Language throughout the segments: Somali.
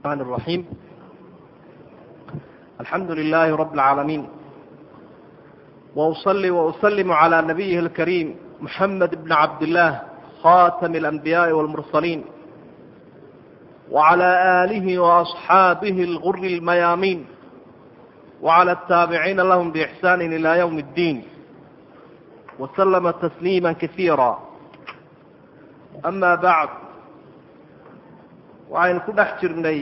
الرحمن الرحيم الحمد لله رب العالمين وأصلي وأسلم على نبيه الكريم محمد بن عبد الله خاتم الأنبياء والمرسلين وعلى آله وأصحابه الغر الميامين وعلى التابعين لهم بإحسان إلى يوم الدين وسلم تسليما كثيرا أما بعد waxaynu ku dhex jirnay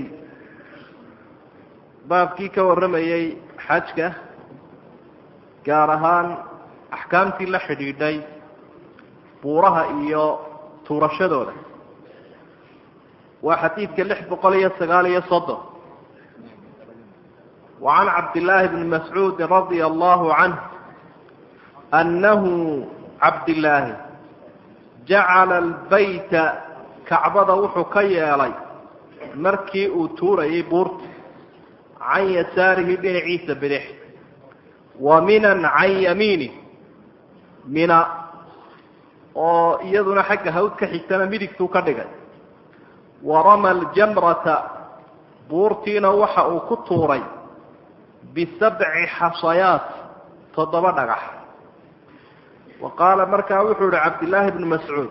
baabkii ka warramayey xajka gaar ahaan axkaamtii la xidhiidhay buuraha iyo tuurashadooda waa xadiidka lix boqol iyo sagaal iyo soddon. Wa can cabdillaahi bni mascuudi radia allahu canh annahu cabdillaahi jacala albayta kacbada wuxuu ka yeelay markii uu tuurayay buurta can yasaarihi dhinaciisa bidix. Wa minan can yamiini. Mina. Oo iyaduna xagga hawd ka xigtana midigtuu ka dhigay. Wa rama aljamrata. Buurtiina waxa uu ku tuuray bisabci xasayaat toddoba dhagax. Wa qaala markaa wuxuu yihi cabdillaahi bnu mascuud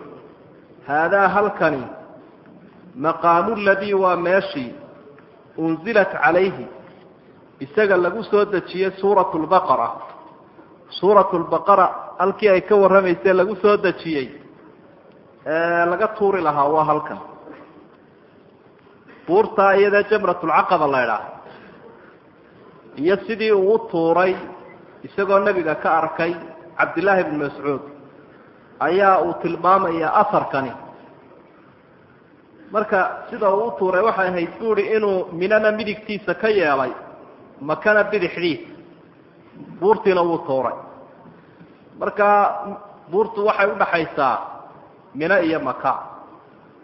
haadaa halkani maqaamu ladii waa meeshii unzilat calayhi isaga lagu soo dejiyey suuratu lbaqara suuratu lbaqara halkii ay ka warramaysee lagu soo dejiyey laga tuuri lahaa waa halkan. Buurtaa iyadee jamratulcaqaba la ydhaah iyo sidii uu u tuuray isagoo nebiga ka arkay cabdillaahi bni mascuud ayaa uu tilmaamayaa asarkani marka sida uu u tuuray waxay ahayd buuri inuu minana midigtiisa ka yeelay makana bidixdiisa buurtiina wuu tuuray. Marka buurtu waxay udhaxaysaa mino iyo maka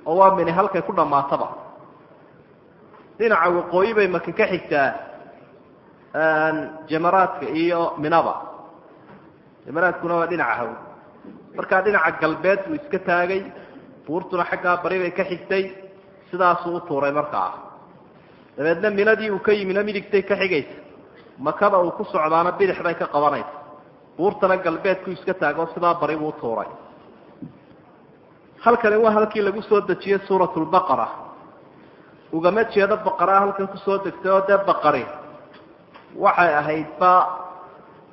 oo waa mini halkay ku dhammaataba. Dhinaca waqooyi bay maka ka xigtaa jamaraadka iyo minaba. Jamaraadkuna waa dhinaca hawl. Markaa dhinaca galbeed buu iska taagay buurtuna xaggaa bari bay ka xigtay. Sidaasuu u tuuray markaa dabeedna minadii uu ka yimina midigtay ka xigaysa. Makada uu ku socdaana bidix bay ka qabanaysa. Buurtana galbeedku iska taago sidaa bari buu tuuray. Halkani waa halkii lagu soo dejiyey suuratu lbaqara ugama jeedo baqaraa halkan ku soo degtay oo dee baqari. Waxay ahaydba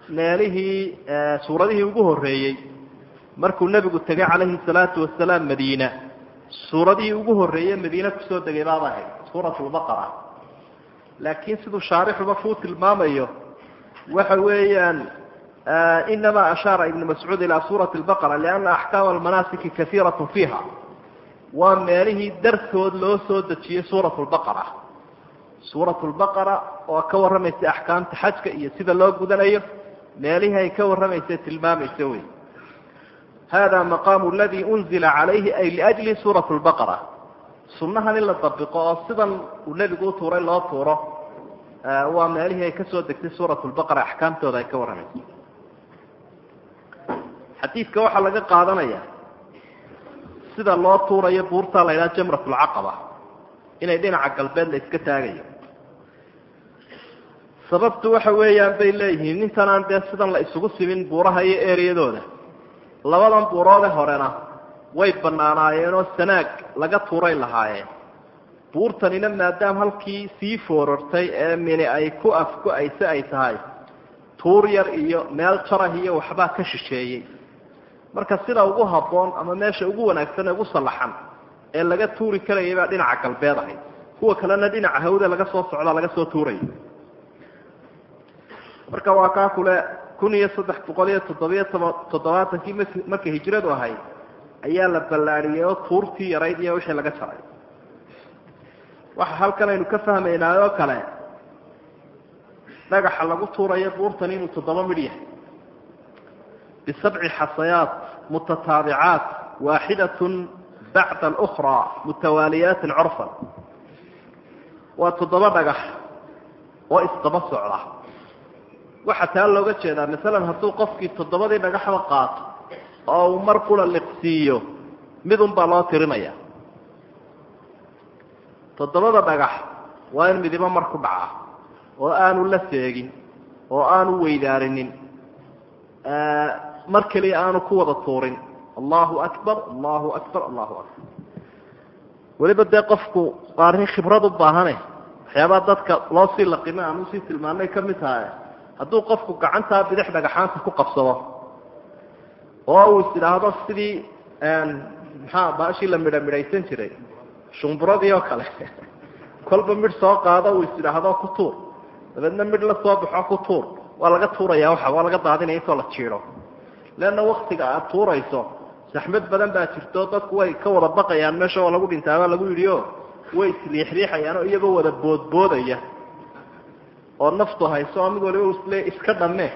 meelihii suuradihii ugu horreeyey markuu nebigu tegay calayhi salaatu wasalaam madiina suuradihii ugu horreeye madiine ku soo degay baaba ahayd suuratu lbaqara laakiin siduu shaarixuba kuu tilmaamayo waxa weeyaan inamaa ashaara ibnu mascuud ilaa suurati lbaqara lianna axkaama almanaasiki kaiiratun fiiha. Waa meelihii dartood loo soo dejiyey suuratu lbaqara lbaqara oo ka warramaysa axkaamta xajka iyo sida loo gudanayo meelihii ay ka warramaysa tilmaamaysa wey hada maqaamu aladii unzila calayhi ay liajli suurat lbaqara sunnahan in la dabiqo oo sidan uu nebigu u tuuray loo tuuro waa meelihii ay ka soo degtay suurat lbaqara axkaamtooda ay ka warramaysa xadiidka waxaa laga qaadanaya sida loo tuurayo buurtaa la ydhaha jamrat lcaqaba inay dhinaca galbeed la iska taagayo sababtu waxa weeyaan bay leeyihiin nintanaan dee sidan la isugu simin buuraha iyo ereyadooda labadan buuroode horena way bannaanaayeenoo sanaag laga tuuray lahaayeen buurtanina maadaama halkii sii foorartay ee mini ay ku afku-ayse ay tahay tuur yar iyo meel jarah iyo waxbaa ka shisheeyey. Marka sida ugu habboon ama meesha ugu wanaagsan ee ugu sallaxan ee laga tuuri karayay baa dhinaca galbeed ahayd. Kuwa kalena dhinaca hawda laga soo socdaa laga soo tuuraya marka waa kaa kule kun iyo saddex boqol iyo toddobiyo toddobaatankii markay hijradu ahayd ayaa la ballaadhiyey oo tuurtii yarayd iyo wixii laga jaray. Waxa halkan aynu ka fahmaynaa oo kale dhagaxa lagu tuurayo buurtan inuu toddoba midh yahay. Bisabci xasayaat mutataabicaat waaxidatun bacda alukraa mutawaaliyaatin curfan waa toddoba dhagax oo isdaba socda waxaa taa looga jeedaa masalan hadduu qofkii toddobadii dhagaxba qaato oo uu mar kula liqsiiyo midun baa loo tirinaya toddobada dhagax waa in midibo mar ku dhacaa oo aanu la seegin oo aanu weydaarinin mar keliya aanu ku wada tuurin. Allahu akbar allahu akbar allahu akbar. Weliba dee qofku waa arrin khibrad u baahane waxyaabaha dadka loo sii laqima aan u sii tilmaanay ka mid tahay hadduu qofku gacantaa bidix dhagaxaanta ku qabsado oo uu is idhaahdo sidii maxaa baashii la midha midhaysan jiray shumburadii oo kale. Kolba midh soo qaado uu is idhaahdo ku tuur dabeedna midh la soo baxo ku tuur. Waa laga tuuraya waxa waa laga daadinaya intoo la jiido leanna waktiga aad tuurayso saxmad badan baa jirto dadku way ka wada baqayaan meesha oo lagu dhintaabaa lagu yidhi o way isriixriixayaan oo iyagoo wada boodboodaya oo naftu hayso mid waliba isle iska dhamme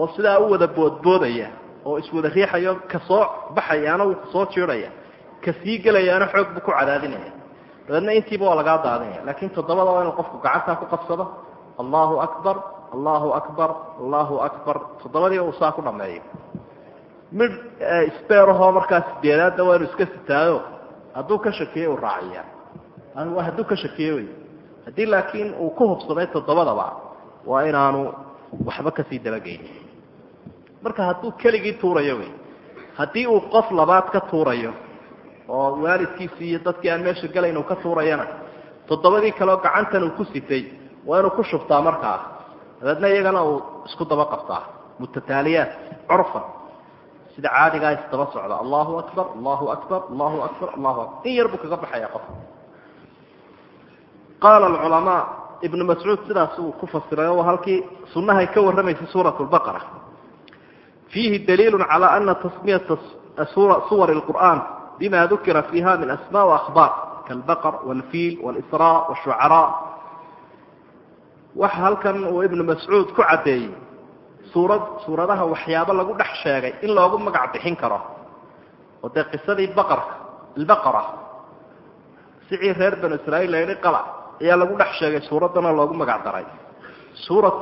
oo sidaa u wada boodboodaya oo iswada riixayo ka soo baxayaana wuu ka soo jiidhaya ka sii gelayaana xoog buu ku cadaadinaya. Dabeedna intiiba waa lagaa daadinaya laakiin toddobada waa inuu qofku gacantaa ku qabsado. Allahu akbar allahu akbar allahu akbar. Toddobadiiba uu saa ku dhameeyo mid sberahoo markaa sideedaadda waa inuu iska sitaayo hadduu ka shakiye uu raaciya hadduu ka shakiye wey haddii laakiin uu ku hubsaday toddobadaba waa inaanu waxba ka sii dabageynin marka hadduu keligii tuurayo wey haddii uu qof labaad ka tuurayo oo waalidkiisii iyo dadkii aan meesha gelayn uu ka tuurayana toddobadii kaleoo gacantan uu ku sitay waa inuu ku shubtaa markaa. Dabeedna iyagana uu isku daba qabtaa. Mutataaliyaat curfan. Sida caadigaa isdaba socda. Allahu akbar allahu akbar allahu akbar allahu akbar. In yar buu kaga baxaya qofka qaala alculamaa ibnu mascuud sidaas ku fasiray oo halkii sunnahay ka warramaysay suurat lbaqara fiihi daliilu cala ana tasmiyata suwar lqur'an bima dukira fiiha min asma waahbaar kaalbaqar walfiil walisraa washucaraa waxa halkan uu ibnu mascuud ku caddeeyey suurad suuradaha waxyaabo lagu dhex sheegay in loogu magac bixin karo oo dee qisadii baqarka albaqara sicii reer banu israiil la yidhi qala ayaa lagu dhex sheegay suuraddana loogu magac daray. Suurat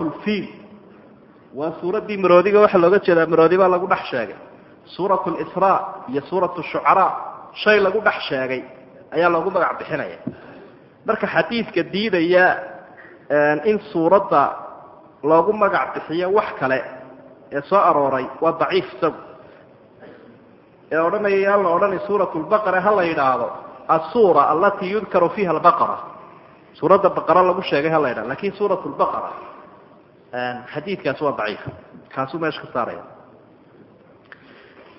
waa suuraddii maroodiga waxaa looga jeedaa maroodi baa lagu dhex sheegay. Suurat lisraa iyo suurat shucaraa shay lagu dhex sheegay ayaa loogu magac bixinaya. Marka xadiidka diidaya in suuradda loogu magac bixiyo wax kale ee soo arooray waa daciif isagu. Ee odhanaya yaan la odhanay suurat lbaqara ha la yidhaahdo asuura alatii yudkaru fiiha albaqara suuradda baqara lagu sheegay ha la yidhahdo laakiin suurat lbaqara xadiidkaasi waa daciif. Kaasuu meesha ka saaraya.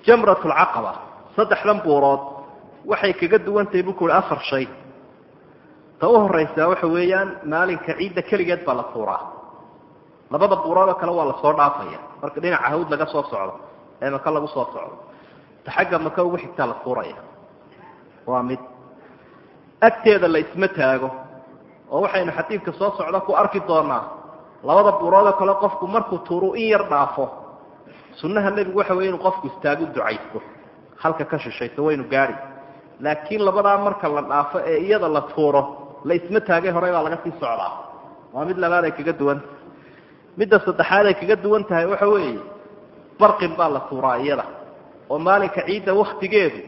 Jamrat lcaqaba saddexdan buurood waxay kaga duwan tahay buu ku uhi afar shay. Ta u horeysaa waxa weeyaan maalinka ciidda keligeed baa la tuuraa. Labada buuroodoo kale waa la soo dhaafaya. Marka dhinaca hawd laga soo socdo ee maka lagu soo socdo. Ta xagga maka ugu xigtaa la tuuraya. Waa mid. Agteeda la isma taago oo waxaynu xadiidka soo socda ku arki doonaa labada buuroodoo kale qofku markuu tuuru in yar dhaafo. Sunnaha nebigu waxa wey inuu qofku istaagu ducaysto halka ka shishayso waynu gaadi laakiin labadaa marka la dhaafo ee iyada la tuuro la isma taagay horey baa laga sii socdaa. Waa mid labaad ay kaga duwan. Midda saddexaad ay kaga duwan tahay waxa weeye barqin baa la tuuraa iyada oo maalinka ciidda waktigeedu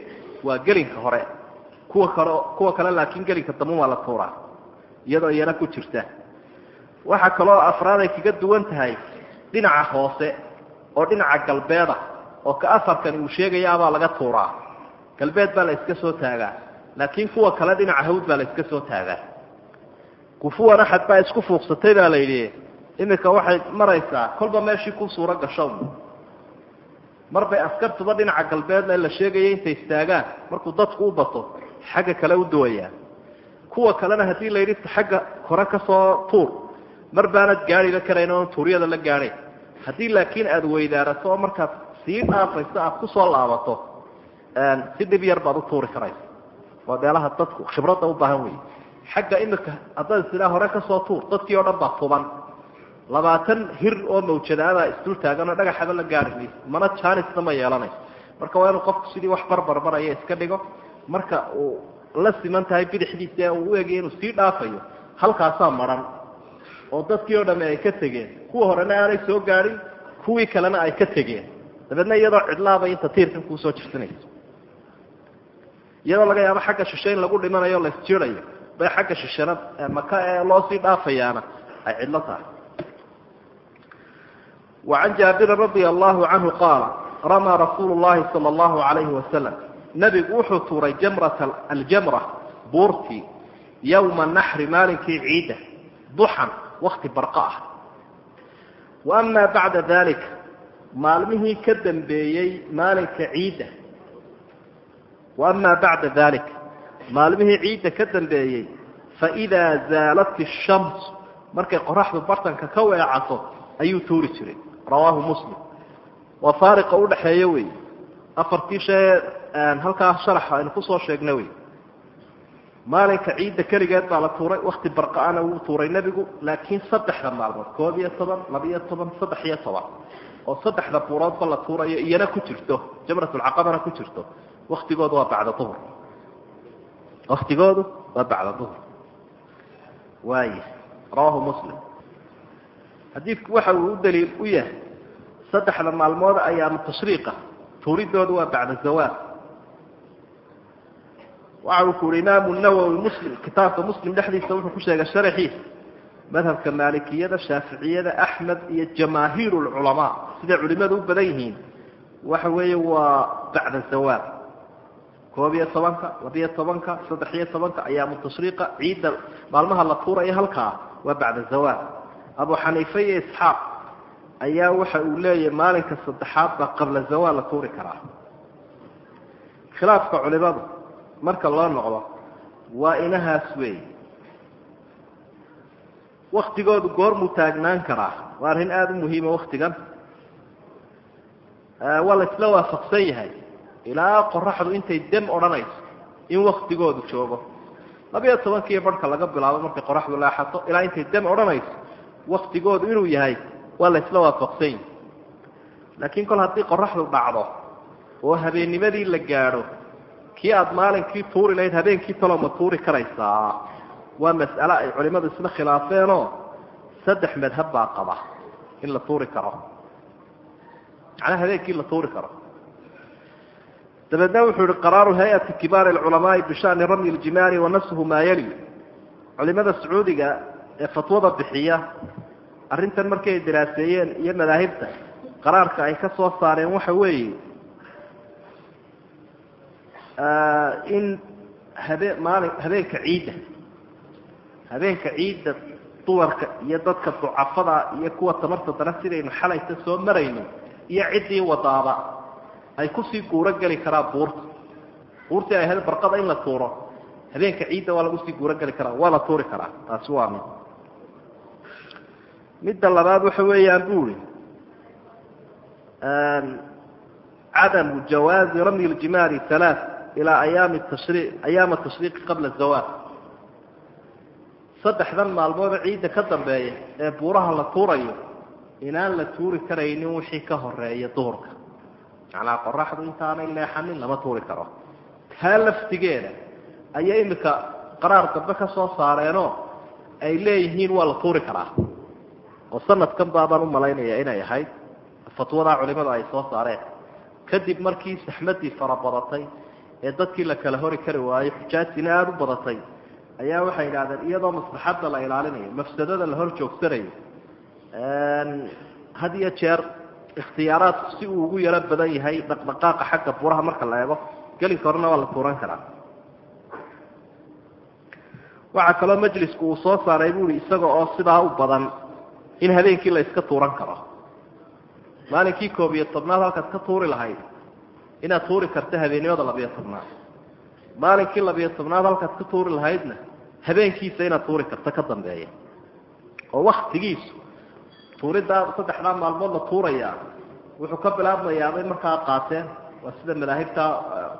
waa gelinka hore. Kuwa kale kuwa kale laakiin gelinka dambe waa la tuuraa iyadoo iyana ku jirta. Waxaa kaloo afraad ay kaga duwan tahay dhinaca hoose oo dhinaca galbeeda oo ka afarkan uu sheegayaabaa laga tuuraa. Galbeed baa la iska soo taagaa laakiin kuwa kale dhinaca hawd baa la iska soo taagaa. Kufuwan axad baa isku fuuqsatay baa la yidhi iminka waxay maraysaa kolba meeshii ku suuro gasho mar bay askartuba dhinaca galbeedna la sheegaya intay istaagaan markuu dadku u bato xagga kale u duwayaan kuwa kalena haddii la yidhi xagga hore ka soo tuur mar baanad gaadhiba karayn oon tuuryada la gaadhayn haddii laakiin aada weydaarato oo markaad sii dhaafayso aada ku soo laabato si dhib yar baad u tuuri karaysa waa meelaha dadku khibradda u baahan wey xagga imika haddaad sidaa hore ka soo tuur dadkii oo dhan baa tuban. Labaatan hir oo mawjadaabaa isdul taagan oo dhagaxaba la gaari mayso. Mana jaanisna ma yeelanayso. Marka waa inuu qofku sidii wax barbarbaraya iska dhigo marka uu la siman tahay bidixdiisa ee uu u egay inuu sii dhaafayo halkaasaa maran. Oo dadkii oo dhamme ay ka tegeen kuwa horena aanay soo gaadhin kuwii kalena ay ka tegeen. Dabeedna iyadoo cidlaabay inta tiirkan kuusoo jirsanayso iyadoo laga yaabo xagga shishe lagu dhimanayo o laisjirayo bay xagga shishana maka ee loo sii dhaafayaana ay cidlo tahay. Wa can jaabirin radia allahu canhu qaala ramaa rasuulu llahi sala allahu calayhi wasalam nebigu wuxuu tuuray jamrata aljamra buurtii yowma naxri maalinkii ciidda duxan wakti barqa ah. Wa bacda daalika maalmihii ka dambeeyey maalinka ciidda. Wa bacda daalik maalmihii ciidda ka dambeeyey faidaa zaalat ishams markay qoraxdu bartanka ka weecato ayuu tuuri jiray. Rawaahu muslim. Waa faariqa udhaxeeyo weeye afartii shee halkaa sharaxa aynu ku soo sheegna wey. Maalinka ciidda keligeed baa la tuuray wakti barqa'ana wuu tuuray nebigu laakiin saddexda maalmood koob iyo toban laba-iyo toban saddex iyo toban oo saddexda buuroodba la tuurayo iyana ku jirto jamratulcaqabana ku jirto. Waktigoodu waa bacda duhur. Waktigoodu waa bacda duhur. Waaya rawaahu muslim. Xadiidku waxa uu u daliil u yahay saddexda maalmood ayaamu tashriiqa tuuridoodu waa bacda zawaal waxa uu ku uhi imaamu nawowi muslim kitaabka muslim dhexdiisa wuxuu ku sheegay sharaxiisa madhabka maalikiyada shaaficiyada axmed iyo jamaahiir lculamaa siday culimadu u badan yihiin. Waxa weeye waa bacda zawaal koob iyo tobanka labiyo tobanka saddex iyo tobanka ayaamu tashriiqa ciidda maalmaha la tuurayo halkaa waa bacda zawaal abu xaniife iyo isxaaq ayaa waxa uu leeyahay maalinka saddexaad baa qabla zawaal la tuuri karaa. Khilaafka culimadu marka loo noqdo waa inahaas weey. Waktigoodu goormuu taagnaan karaa. Waa arrin aada u muhiima waktigan waa la isla waafaqsan yahay. Ilaa qoraxdu intay dem odhanayso in waktigoodu joogo. Labiyo tobankiiyo barhka laga bilaabo markay qoraxdu leexato ilaa intay dem odhanayso waktigoodu inuu yahay waa la isla waafaqsan yahay. Laakiin kol haddii qoraxdu dhacdo oo habeennimadii la gaadho kii aada maalinkii tuuri lahayd habeenkii talo ma tuuri karaysaa. Waa mas'ale ay culimmadu isla khilaafeenoo saddex madhab baa qaba in la tuuri karo. Macnaha habeenkii la tuuri karo. Dabeedna wuxuu yihi qaraaru hay'ati kibaari alculamaai bishani ramyi ljimaari wa nashu maa yali. Culimada sacuudiga ee fatwada bixiya arrintan markay daraaseeyeen iyo madaahibta qaraarka ay ka soo saareen waxa weeye in habeen maalin habeenka ciidda habeenka ciidda dumarka iyo dadka ducafada iyo kuwa tamarta dana sidaynu xalayta soo marayno iyo ciddii wadaaba ay ku sii guuro geli karaa buurta buurtii ay ahayd barqada in la tuuro habeenka ciidda waa lagu sii guuro geli karaa waa la tuuri karaa taasi waa mid midda labaad waxa weeyaan buri cadamu jawaazi ramyi ljimaari halaa ilaa ayaami tashrii ayaama tashriiqi qabla zawaal saddexdan maalmood ciidda ka dambeeya ee buuraha la tuurayo inaan la tuuri karaynin wixii ka horreeya duhurka macnaa qoraxdu intaanay leexanin lama tuuri karo taa laftigeeda ayay iminka qaraar dambe ka soo saareenoo ay leeyihiin waa la tuuri karaa oo sanadkan baabaan u malaynaya inay ahayd fatwadaa culimada ay soo saareen kadib markii saxmadii farabadatay ee dadkii la kala hori kari waayey xujaajtina aada u badatay ayaa waxay idhahdeen iyadoo maslaxadda la ilaalinayo mafsadada la hor joogsanayo had iyo jeer ikhtiyaaraadku si uu ugu yaro badan yahay dhaqdhaqaaqa xagga buraha marka la eego gelinka horena waa la tuuran karaa. Waxaa kaloo majlisku uu soo saaray buui isaga oo sidaa u badan in habeenkii la iska tuuran karo. Maalinkii koob iyo tobnaad halkaad ka tuuri lahayd inaad tuuri karta habeennimada labiyo tobnaad. Maalinkii labiyo tobnaad halkaad ka tuuri lahaydna habeenkiisa inaad tuuri karta ka dambeeya. Oo waktigiisu tuuridaa saddexdaa maalmood la tuurayaa wuxuu ka bilaabmayaa bay markaa qaateen. Waa sida madaahibta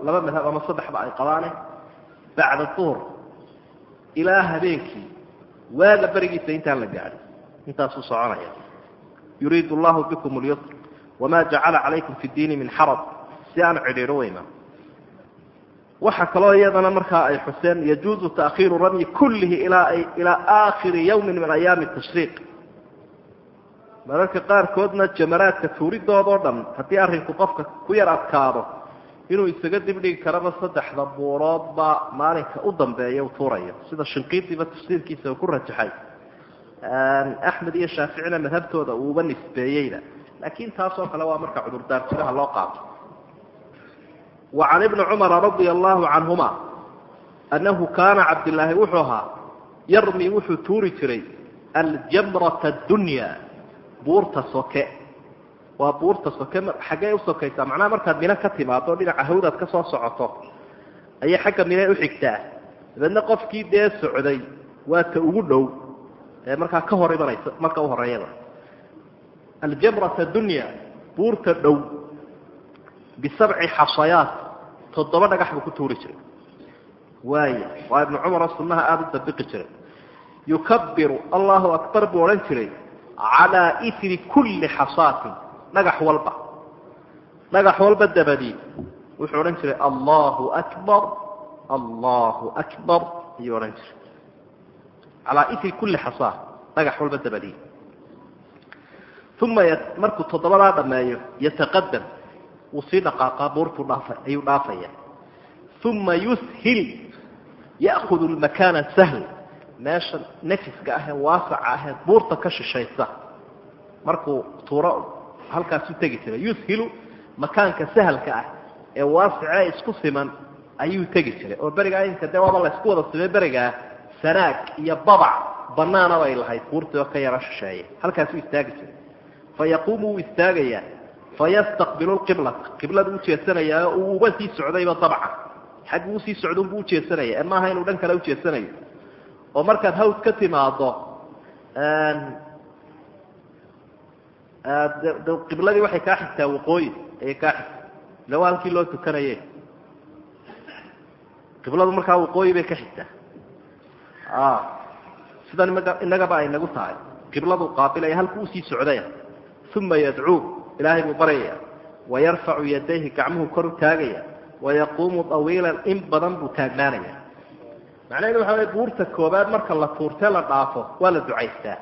laba madhab ama saddexba ay qabaane. Bacda duhur ilaa habeenkii waaga berigiisa intaan la gaadhin. Intaasuu soconaya. Yuriidu allahu bikum lyusr wamaa jacala calaykum fi diini min xaraj si aan cidhiidho weyna. Waxaa kaloo iyadana markaa ay xuseen yajuuzu taakhiiru ramyi kullihi ilaa aakhiri yawmin min ayaami tashriiq. Mararka qaarkoodna jamaraadka tuuridoodoo dhan haddii arrinku qofka ku yar adkaado inuu isaga dibdhigi karaba saddexda buuroodba maalinka u dambeeya u tuurayo sida shinqiidiba tafsiirkiisa uu ku rajaxay. Axmed iyo shaaficina madhabtooda uuba nisbeeyeyna laakiin taasoo kale waa marka cudurdaar jiraha loo qaato can ibni cumara radia allahu canhuma annahu kaana cabdilaahi wuxuu ahaa yarmi wuxuu tuuri jiray aljamrata addunya buurta soke. Waa buurta soke xaggee usokaysaa macnaha markaad mino ka timaado dhinaca hawdaad ka soo socoto ayay xagga mine uxigtaa dabeedna qofkii dee socday waa ta ugu dhow ee markaa ka hor imanaysa marka u horeeyada aljamrata dunya buurta dhow bisabci xasayaat toddoba dhagax buu ku tuuri jiray. Waaya waa ibnu cumaro sunnaha aada u dabiqi jiray. Yukabiru allahu akbar buu odhan jiray calaa iri kulli xasaatin. Dhagax walba. Dhagax walba dabadii wuxuu odhan jiray allahu akbar allahu akbar ayuu odhan jiray. Calaa iri kulli xasaa dhagax walba dabadii uma markuu toddobadaa dhameeyo yataqadam wuu sii dhaqaaqaa buurtuu dhaafa ayuu dhaafaya. Uma yushil ya'kudu lmakaana sahl. Meesha nefiska ahee waasaca ahee buurta ka shishaysa markuu tuuro halkaasu tegi jiray. Yushilu makaanka sahalka ah ee waasicee isku siman ayuu tegi jiray. Oo berigaa inka dee waaba laysku wada simay berigaa sanaag iyo babac banaana bay lahayd. Buurtii oo ka yaro shisheeya halkaasuu istaagi jiray. Fa yaquumu wuu istaagayaa fayastaqbilu lqiblata qiblada u jeesanayaa uu uba sii socdayba dabcan xaggu u sii socdunbuu ujeesanaya ee maaha inuu dhan kale ujeesanayo oo markaad hawd ka timaado qibladii waxay kaa xigtaa waqooyi ayay kaa xigta ila halkii loo tukanaye qibladu markaa waqooyi bay ka xigtaa sidan innagaba ay nagu tahay qibladu qaabilaya halkuu u sii socdaya uma yadcuu ilaahay buu baryaya wayarfacu yadayhi gacmuhu kor u taagaya wayaquumu awiilan in badan buu taagnaanaya. Macnaheedu waxa way buurta koobaad marka la tuurtee la dhaafo waa la ducaystaa.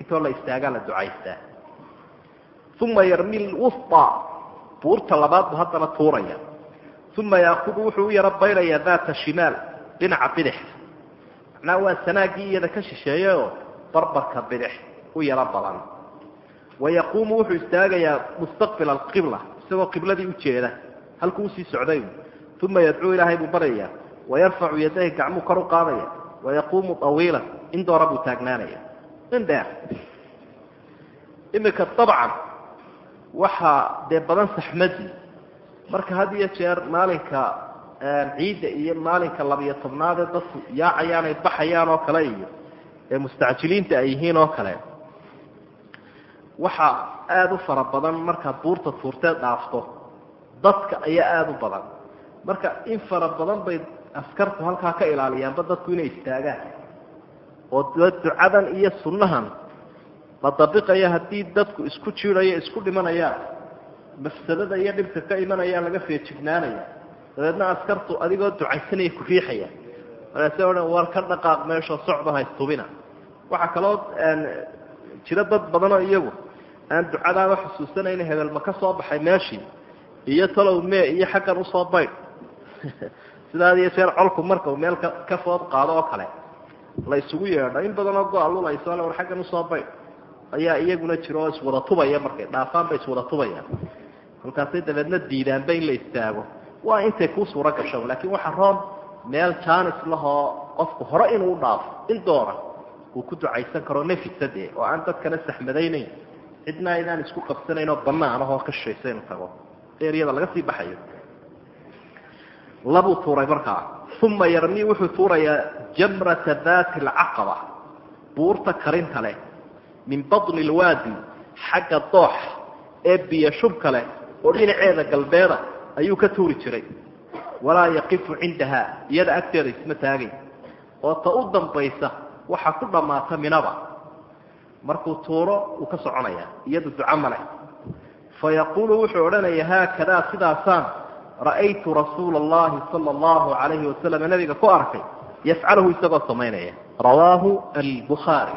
Intoo la istaagaa la ducaystaa. Uma yarmi lwusطa buurta labaad buu haddana tuuraya. Uma yaakudu wuxuu u yaro bayrayaa daata shimaal dhinaca bidix. Macnaha waa sanaaggii iyada ka shisheeyeoo barbarka bidix u yaro badan wayaquumu wuxuu istaagayaa mustaqbila alqibla isagoo qibladii ujeeda halkuu u sii socday. Uma yadcuu ilaahay buu baryayaa wayarfacu yadayhi gacmuu kor u qaadaya wayaquumu awiilan in doora buu taagnaanaya in dheer. Imika dabcan waxaa dee badan saxmadii marka had iyo jeer maalinka ciidda iyo maalinka labiyo tobnaadee dadku yaacayaan ay baxayaan oo kale iyo ee mustacjiliinta ay yihiin oo kale waxaa aada u fara badan markaad buurta tuurteed dhaafto. Dadka ayaa aada u badan. Marka in fara badan bay askartu halkaa ka ilaaliyaanba dadku inay istaagaan. Oo ducadan iyo sunnahan la dabiqaya haddii dadku isku jiidayo isku dhimanayaan mafsadada iyo dhibka ka imanayaan laga feejignaanaya. Dabeedna askartu adigoo ducaysanaya ku riixaya. Markaase odhan war ka dhaqaaq meeshoo socda haystubina. Waxaa kaloo jira dad badanoo iyagu aan ducadaaba xusuusanayna hebelma ka soo baxay meeshii? Iyo talow mee iyo xaggan u soo baydh sidaad iyo jeer colku marka uu meel ka food qaado oo kale la isugu yeedho. In badanoo go-a war xaggan u soo baydh ayaa iyaguna jiro oo iswada tubaya markay dhaafaan bay iswada tubayaan. Halkaasay dabeedna diidaanba in la istaago. Waa intay kuu suuro gasho laakiin waxa roon meel jaanis lahoo qofku hore inuu dhaafo in doona uu ku ducaysan karo nafisa dee oo aan dadkana saxmadaynayn cidna aydaan isku qabsanayn oo banaan ahoo ka shishaysa inu tago. Eryada laga sii baxayo. Labuu tuuray markaa uma yarmi wuxuu tuurayaa jamrata daati alcaqaba buurta karinta leh. Min badni lwaadi xagga dooxa ee biyo shubka leh oo dhinaceeda galbeeda ayuu ka tuuri jiray. Walaa yaqifu cindaha iyada agteeda isma taagay. Oo ta u dambaysa waxaa ku dhammaata minaba markuu tuuro wuu ka soconaya iyadu leh. Fa yaquulu wuxuu odhanaya haakadaa sidaasaan ra'aytu rasuula allahi sala allahu calayhi wasalam nabiga ku arkay yafcaluhu isagoo samaynaya. Rawaahu albukhaari.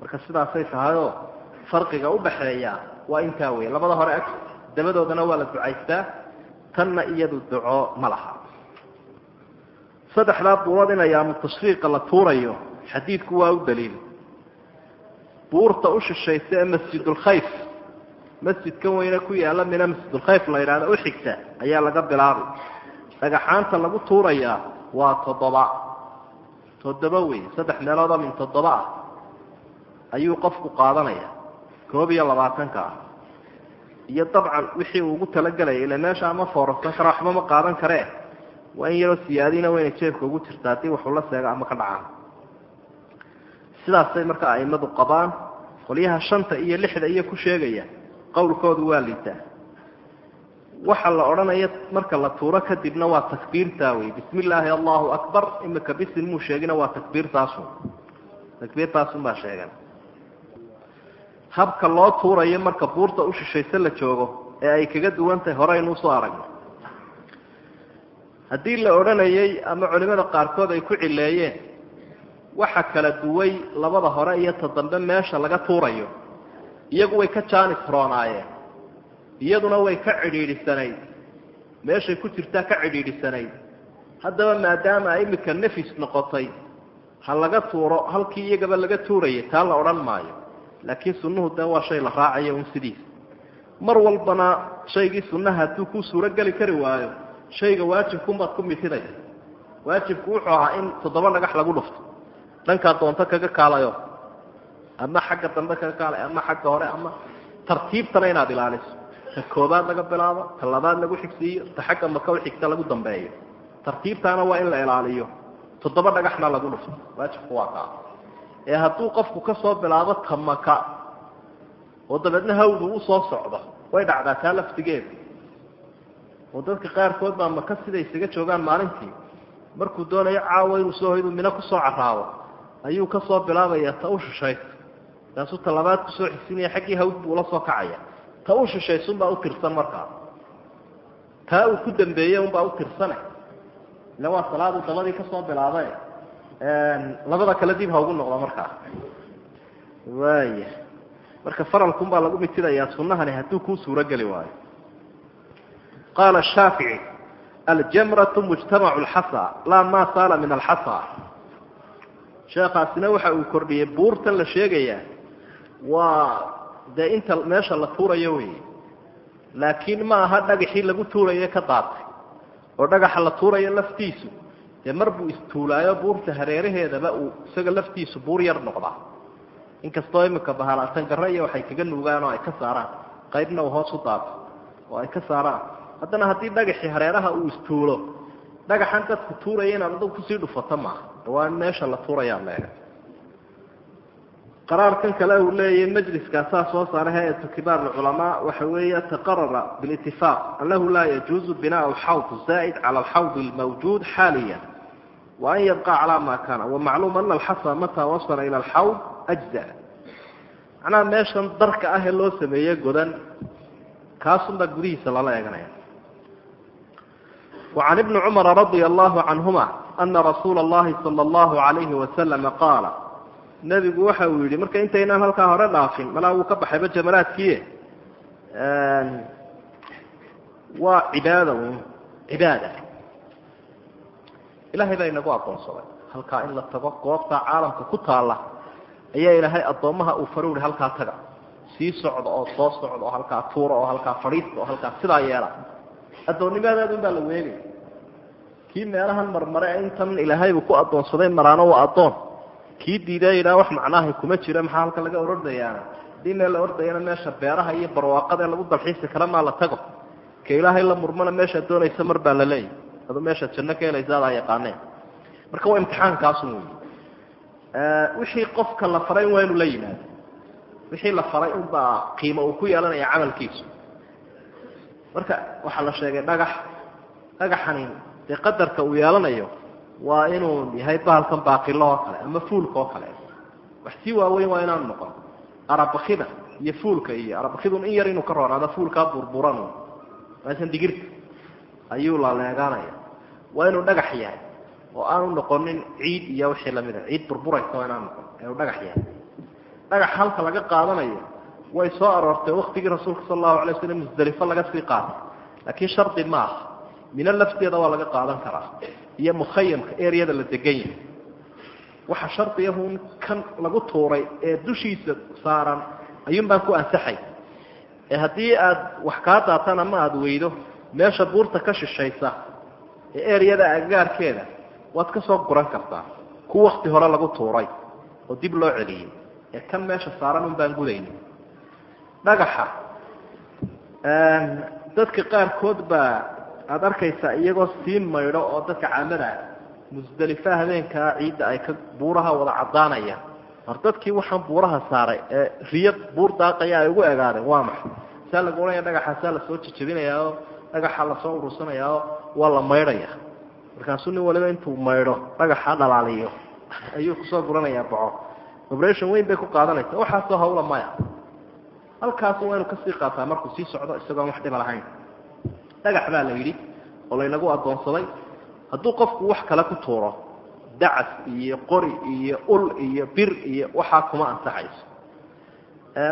Marka sidaasay tahayoo farqiga udhaxeeya waa intaa wey labada hore ag dabadoodana waa la ducaystaa tanna iyadu duco ma laha. Saddexdaa buurood in ayaamu tashriiqa la tuurayo xadiidku waa u daliil buurta u shishaysa ee masjidulkhayf masjidkan weyne ku yaalla mina masjidulkhayf la yidhahda u xigta ayaa laga bilaabay dhagaxaanta lagu tuurayaa waa toddoba. Toddoba wey saddex meeloodoo min toddoba ah ayuu qofku qaadanaya koob iyo labaatanka ah. Iyo dabcan wixii uu ugu talagelaya ila meesha ama foorarsan kara waxba ma qaadan karee. Waa in yaroo siyaadiina wayna jeebka ugu jirta haddii waxuu la seega ama ka dhacaan sidaasay marka aimadu qabaan qolyaha shanta iyo lixda iyo ku sheegaya qowlkoodu waa liitaa waxa la odhanaya marka la tuuro kadibna waa takbiirtaa wey bismi illaahi allahu akbar imika bisin muu sheegina waa takbiirtaasun takbiirtaasun baa sheegan. Habka loo tuurayo marka buurta u shishayse la joogo ee ay kaga duwan tahay horeynu u soo aragno. Haddii la odhanayay ama culimada qaarkood ay ku cileeyeen waxa kala duway labada hore iyo ta dambe meesha laga tuurayo. Iyagu way ka jaanis roonaayeen iyaduna way ka cidhiidhisanayd. Meeshay ku jirtaa ka cidhiidhisanayd. Haddaba maadaama ay imika nafis noqotay ha laga tuuro halkii iyagaba laga tuurayay taa la odhan maayo. Laakiin sunnuhu dee waa shay la raacayo un sidiisa mar walbana shaygii sunnaha hadduu ku suuro geli kari waayo shayga waajibkunbaad ku mitidaysa waajibku wuxuu ahaa in toddoba dhagax lagu dhufto dhankaa doonto kaga kaalayo ama xagga dambe kaga kaalay ama xagga hore ama tartiibtana inaad ilaaliso. Ta koobaad laga bilaabo ta labaad lagu xigsiiyo ta xagga maka u xigta lagu dambeeyo. Tartiibtaana waa in la ilaaliyo. Toddoba dhagaxna lagu dhufto. Waajibku waa kaa ee hadduu qofku ka soo bilaabo ta maka oo dabeedna hawdu u soo socdo way dhacdaa taa laftigeeda oo dadka qaarkood baa maka siday isaga joogaan maalintii. Markuu doonayo caawa inuu soo hoyduu mino ku soo caraabo ayuu ka soo bilaabaya ta u shishaysa taasuu ta labaad ku soo xisinaya xaggii hawd buu ula soo kacaya. Ta u shishaysunbaa u tirsan markaa. Taa uu ku dambeeyey unbaa u tirsane. Ila waa salaaduu dabadii ka soo bilaabe labada kale dib ha ugu noqdo markaa. Waaya marka faralkunbaa lagu mitidayaa sunahani hadduu kuu suuro geli waayo. Qaala shaafici aljamratu mujtamacu lxasa laa maa saala min alxasa sheekaasina waxa uu kordhiyey buurtan la sheegayaa waa dee inta meesha la tuurayo wey laakiin ma aha dhagaxii lagu tuurayo ka daatay oo dhagaxa la tuurayo laftiisu. Dee mar buu istuulaayo buurta hareeraheedaba uu isaga laftiisu buur yar noqdaa. Inkastoo imika bahalaatan garre iyo waxay kaga nuugaan oo ay ka saaraan. Qaybna uu hoos u daato oo ay ka saaraan. Haddana haddii dhagaxii hareeraha uu istuulo dhagaxan dadku tuuraya inaad adag ku sii dhufato maaha waa in meesha la tuurayaa leega qaraarkan kale uu leeyahay majliskaasaa soo saaray hay'atu kibaar alculamaa waxa weeye taqarara bilitifaaq annahu laa yajuuzu binaau xawd zaa'id cala alxawd almawjuud xaaliya wa an yabqa calaa ma kaana. Wamacluum ana alxasa mataa wasala ila alxawd ajza. Macnaha meeshan darka ah ee loo sameeye godan kaasunbaa gudihiisa lala eeganaya وعن ابن cمر رضي الله عنهma أنa رasuuل اللhi صلى الله عليه وسلم قاaل نبgu waxa uu yihi marka intaynaan halkaa hore dhaafin malaa wuu ka baxayba jamaraadkii waa cibaad cibaada ilahay baa inagu adoonsaday halkaa in la tago goobtaa caalamka ku taala ayaa ilaahay addoommaha uu faro uhi halkaa taga sii socda oo soo socda oo halkaa tuura oo halkaa fadhiista oo halkaa sidaa yeela addoonnimadeedu in baa la weegay. Kii meelahan marmare intan ilaahaybu ku addoonsaday maraano waa addoon. Kii diiday yidhaha wax macnaahay kuma jira maxaa halka laga orordayaana haddii la ordayana meesha beeraha iyo barwaaqada lagu dalxiisi kale maa la tago. Ka ilaahay la murmana meeshaad doonaysa mar baa la leeyahy adu meeshaad janno ka helaysa adaa marka waa imtixaankaasun wey wixii qofka la faray waa inuu la yimaado wixii la faray unbaa qiimo uu ku yeelanaya camalkiisu marka waxaa la sheegay dhagax dhagaxani dee qadarka uu yeelanayo waa inuu yahay bahalkan baaqilo oo kale ama fuulka oo kale. Wax sii waaweyn waa inaanu noqon. Arabakida iyo fuulka iyo arabakidun in yar inuu ka roonaado fuulkaa burburan maasan digirta ayuu la leegaanaya waa inuu dhagax yahay oo aanu noqonin ciid iyo wixii lamida ciid burburaysa waa inaanu noqon. Inuu dhagax yahay. Dhagax halka laga qaadanayo way soo aroortay waktigii rasuulka sal allahu alay waslam musdelifo laga sii qaatay. Laakiin shardi ma aha. Lafteeda waa laga qaadan karaa. Iyo mukhayamka eryada la degan yahay. Waxa shardigahun kan lagu tuuray ee dushiisa saaran ayuun baan ku ansaxay. Ee haddii aad wax kaa daataan ama aada weydo meesha buurta ka shishaysa ee eryada agagaarkeeda waad ka soo guran kartaa. Ku wakti hore lagu tuuray oo dib loo celiyey ee kan meesha saaran un baan gudayni dhagaxa. Dadka qaarkood baa aada arkaysaa iyagoo sii maydho oo dadka caamada musdalifa habeenkaa ciidda ay ka buuraha wada caddaanaya mar dadkii waxaan buuraha saaray ee riyo buur daaqaya ay ugu egaadeen waa maxay? Saa lagu odhanaya dhagaxaasaa la soo jejabinayaao dhagaxaa la soo urursanayaao waa la maydhaya. Markaasuu nin waliba intuu maydho dhagaxa dhalaaliyo. Ayuu ku soo guranayaa boco. Operation weyn bay ku qaadanaysa waxaasoo hawla maya halkaasu waa inu ka sii qaataa. Markuu sii socdo isagoon wax dhiba lahayn. Dhagax baa la yidhi oo laynagu addoonsaday hadduu qofku wax kale ku tuuro dacas iyo qori iyo ul iyo bir iyo waxaa kuma ansaxayso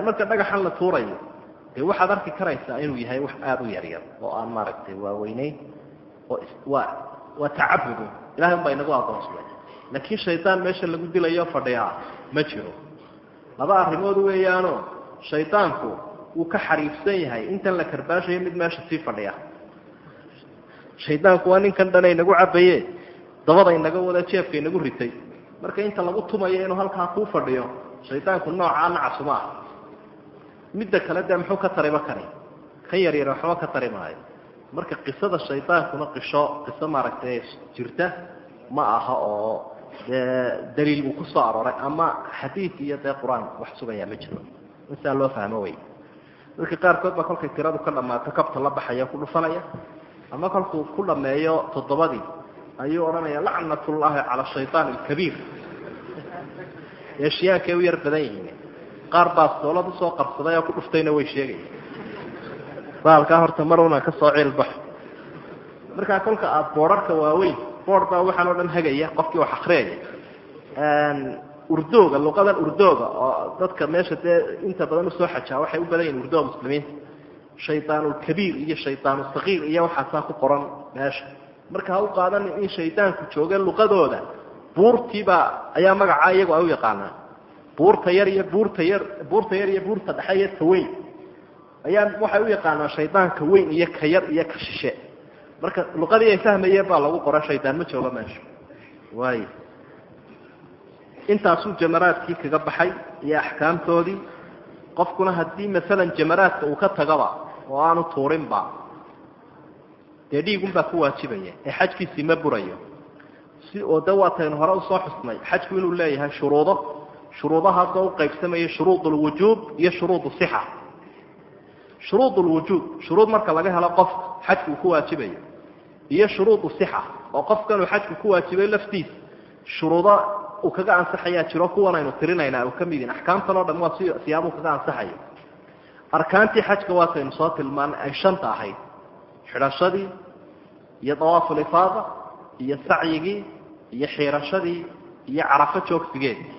marka dhagaxan la tuurayo dee waxaad arki karaysaa inuu yahay wax aada u yaryar oo aan maaragtay waaweyneyn oo waa waa tacabudu ilahay un baa inagu addoonsaday laakiin shaydaan meesha lagu dilayo fadhiyaa ma jiro. Laba arrimood weeyaano shaydaanku wuu ka xariifsan yahay. Intan la karbaashayo mid meesha sii fadhiya. Shaydaanku waa ninkan dhan inagu cabaye dabada inaga wada jeefka inagu ritay. Marka inta lagu tumayo inuu halkaa kuu fadhiyo shaydaanku noocaa nacasuma ah midda kale dee muxuu ka tariba kani kan yaryar waxba ka tari marka qisada shaydaankuna qisho qiso maaragtay jirta ma aha oo dee daliil uu ku soo arooray ama xadiid iyo dee qur'aan wax sugayaa ma jiro insaa loo fahmo wey dadka qaarkood baa kolkay tiradu ka dhammaato kabta la baxaya ku dhufanaya ama kolkuu ku dhameeyo toddobadii ayuu odhanaya lacnatullaahi cala shaytaan alkabiir. Eeshiyaankay u yar badan yihiin. Qaar baa soolad u soo qabsaday oo ku dhuftayna way sheegaya baalkaa horta mar una ka soo ciilbaxo markaa kolka aada boorarka waaweyn boor baa waxaan oo dhan hagaya qofkii wax akriyaya urdooga luqadan urdooga oo dadka meesha dee inta badan u soo xajaa waxay u badan yihiin urdooga muslimiinta. Shaydaanulkabiir iyo shaydaanulsakiir iyo waxaasaa ku qoran meesha. Marka ha u qaadanin in shaydaanku jooge luqadooda buurtiibaa ayaa magacaa iyagu ay u yaqaanaan. Buurta yar iyo buurta yar buurta yar iyo buurta dhexe iyo ta weyn. Ayaa waxay u yaqaanaan shaydaanka weyn iyo ka yar iyo ka shishe. Marka luqadii ay fahmayeen baa lagu qora shaydaan ma joogo meesha. Waay intaasuu jamaraadkii kaga baxay iyo axkaamtoodii. Qofkuna haddii masalan jamaraadka uu ka tagaba oo aanu tuurinba dee dhiigunbaa ku waajibaya ee xajkiisii ma burayo. Si oo de waataynu hore u soo xusnay xajku inuu leeyahay shuruudo. Shuruudahaasoo u qaybsamaya shuruud lwujuub iyo shuruud sixa. Shuruud lwujuub shuruud marka laga helo qofka xajku uu ku waajibayo. Iyo shuruud sixa oo qofkanuu xajku ku waajibay laftiisa shuruudo uu kaga ansaxayaa jiro kuwan aynu tirinayna u ka mid yihiin axkaamtan oo dhan waa si siyaabuu kaga ansaxayo. Arkaantii xajka waataynu soo tilmaanay ay shanta ahayd. Xidhashadii iyo dawaafulifaada iyo sacyigii iyo xiirashadii iyo carafo joogsigeedii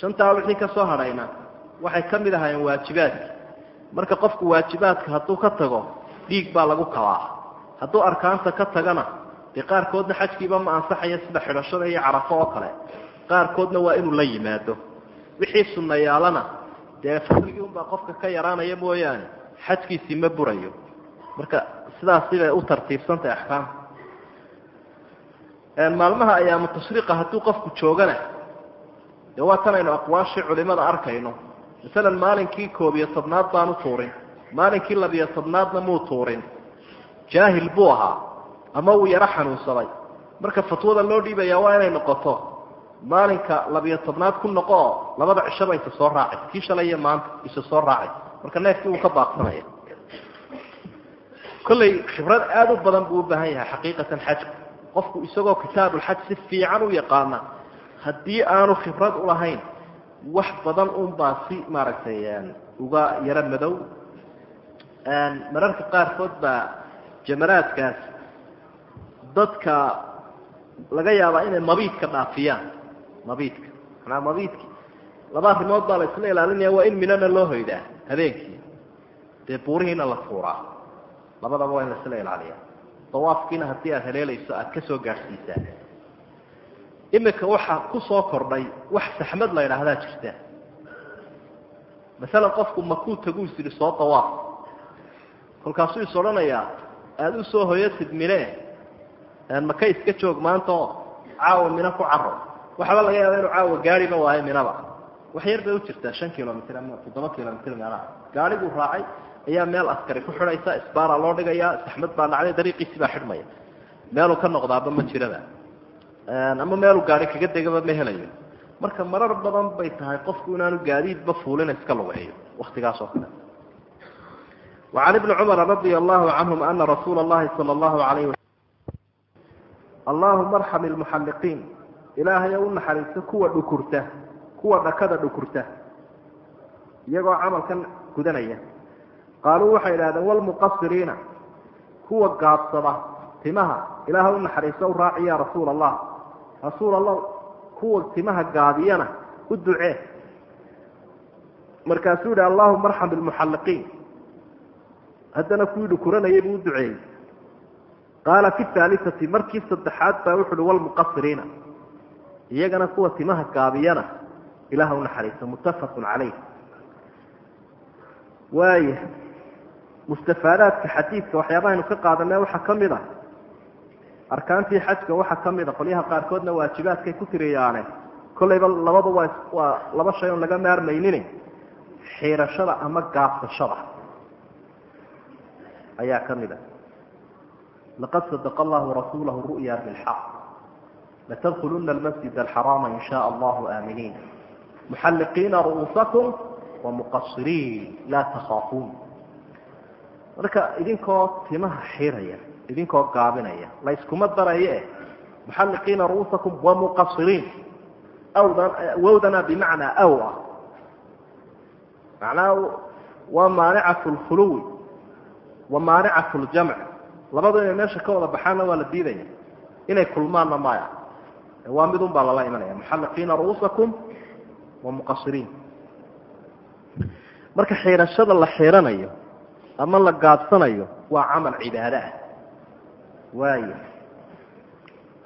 shantaa wixii ka soo hadhayna waxay ka mid ahaayeen waajibaadki marka qofku waajibaadka hadduu ka tago dhiig baa lagu kabaa hadduu arkaanta ka tagana dee qaarkoodna xajkiiba ma ansaxaya sida xidhashada iyo carafo oo kale qaarkoodna waa inuu la yimaado. Wixii sunnayaalana dee fadligii unbaa qofka ka yaraanaya mooyaane xajkiisii ma burayo. Marka sidaasi bay u tartiibsantahay axkaamta maalmaha ayaamu tashriiqa hadduu qofku joogana dee waa tan aynu aqwaashii culimada arkayno. Masalan maalinkii koob iyo tobnaad baanu tuurin maalinkii labiyo tobnaadna muu tuurin. Jaahil buu ahaa ama uu yaro xanuunsaday. Marka fatwada loo dhiibaya waa inay noqoto maalinka labiyo tobnaad ku noqo oo labada cishaba isa soo raacay kii shalay iyo maanta isa soo raacay. Marka neefkii wuu ka baaqsanaya. Kolley khibrad aada u badan buu u baahan yahay xaqiiqatan xajku qofku isagoo kitaabulxaj si fiican u yaqaana haddii aanu khibrad ulahayn wax badan unbaa si maaragtay uga yaro madow. Mararka qaarkood baa jamaraadkaas dadka laga yaabaa inay mabiidka dhaafiyaan. Mabiidka. Manaa mabiidki laba arrimood baa la isla ilaalinaya waa in minana loo hoydaa habeenkii. Dee buurihiina la fuuraa. Labadaba waa in la isla ilaaliya dawaafkiina haddii aada haleelayso aada ka soo gaadhsiisaa iminka waxaa ku soo kordhay wax saxmad la idhaahdaa jirta. Masalan qofku makuu taguu is idhi soo dawaaf. Kolkaasuu is odhanayaa aada u soo hoyatid mine maka iska joog maanta oo caawa mino ku caro waxaaba laga yaaba inuu caawa gaariba waayo minaba wax yar bay u jirtaa shan kilomitr ama toddoba kilomitr meelaha gaariguu raacay ayaa meel askari ku xidhaysa isbaara loo dhigayaa saxmad baa dhacday dariiqiisii baa xidhmaya meeluu ka noqdaaba ma jiraba ama meeluu gaari kaga degaba ma helayo marka marar badan bay tahay qofku inaanu gaadiidba fuulina iska lugeeyo waktigaas oo kale وعن بن cمر رضي الله عنهم أن رsuuل اللhi صلى الله عليه وسلم allaahuma arxam ilmuxalliqiin ilaahay u naxariiso kuwa dhukurta kuwa dhakada dhukurta. Iyagoo camalkan gudanaya. Qaaluu waxay idhahdeen walmuqasiriina kuwa gaabsada timaha ilaahay u naxariiso u raaci ya rasuula allah rasuul allah kuwa timaha gaabiyana u ducee markaasuu yidhi allahuma arxam bilmuxalliqiin haddana kuwii dhukuranayay buu u duceeyey qaala fi haaliati markii saddexaad baa wuxu uhi wlmuqasiriina iyagana kuwa timaha gaabiyana ilaah u naxariisto muttafaqun calayh. Waaya mustafaadaadka xadiidka waxyaabahaynu ka qaadanay waxaa ka mid a arkaantii xajka waxaa ka mid a qolyaha qaarkoodna waajibaadkay ku tiriyaane. Kollayba labadu waa waa laba shay oon laga maarmaynin xiirashada ama gaabsashada ayaa ka mid a laqad sadaqa allahu rasuulahu ru'ya bilxaq latadkuluna almasjid alxaraama in shaa allahu aaminiin muxalliqiina ru'uusakum wamuqasiriin laa takhaafuun marka idinkoo timaha xiraya idinkoo gaabinaya la yskuma daraye muxalliqiina ru'uusakum wamuqasiriin awdan wawdana bimacnaa aw ah macnaha waa maanicatu lkhuluwi wa maanicatu ljamc labadu inay meesha ka wada baxaanna waa la diidaya. Inay kulmaanna maya. Waa midun baa lala imanaya. Muxalliqiina ru'uusakum wamuqasiriin marka xiirashada la xiiranayo ama la gaabsanayo waa camal cibaado ah. Waayo.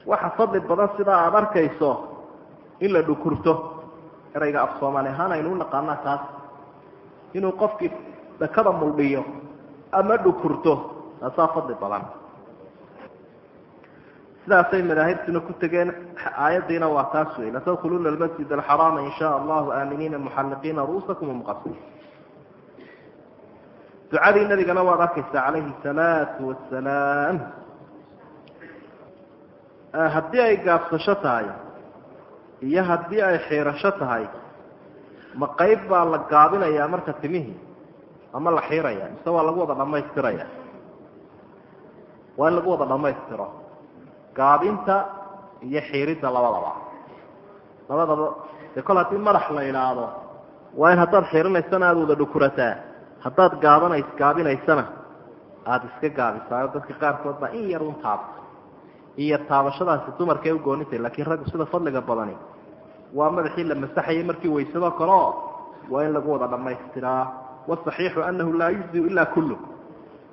Waxa fadli badan sidaa aada arkayso in la dhukurto erayga af soomaali ahaan aynu u naqaanaa taas. Inuu qofkii dhakada muldhiyo ama dhukurto taasaa fadli badan. Sidaasay madaahibtuna ku tegeen aayaddiina waa taas wey latadkuluna almasjid alxaraama in shaa allahu aaminiina muxalliqiina ru'uusakum wamuqasiriin ducadii nabigana waad arkaysaa calayhi salaatu wasalaam haddii ay gaabsasho tahay iyo haddii ay xiirasho tahay ma qayb baa la gaabinayaa marka timihii ama la xiiraya mise waa lagu wada dhammaystiraya waa in lagu wada dhammaystiro gaabinta iyo xiiridda labadaba. Labadaba dee kol haddii madax la idhaahdo waa in haddaad xiirinaysana aada wada dhukurataa. Haddaad gaabanays gaabinaysana aada iska gaabisaayo dadka qaarkood baa in yar un taabta yar taabashadaasi dumarkay u goonintay laakiin raggu sida fadliga badani waa madaxii la masaxayay markii waysadoo kale oo waa in lagu wada dhammaystiraa wasaxiixu annahu laa yujziu ilaa kullu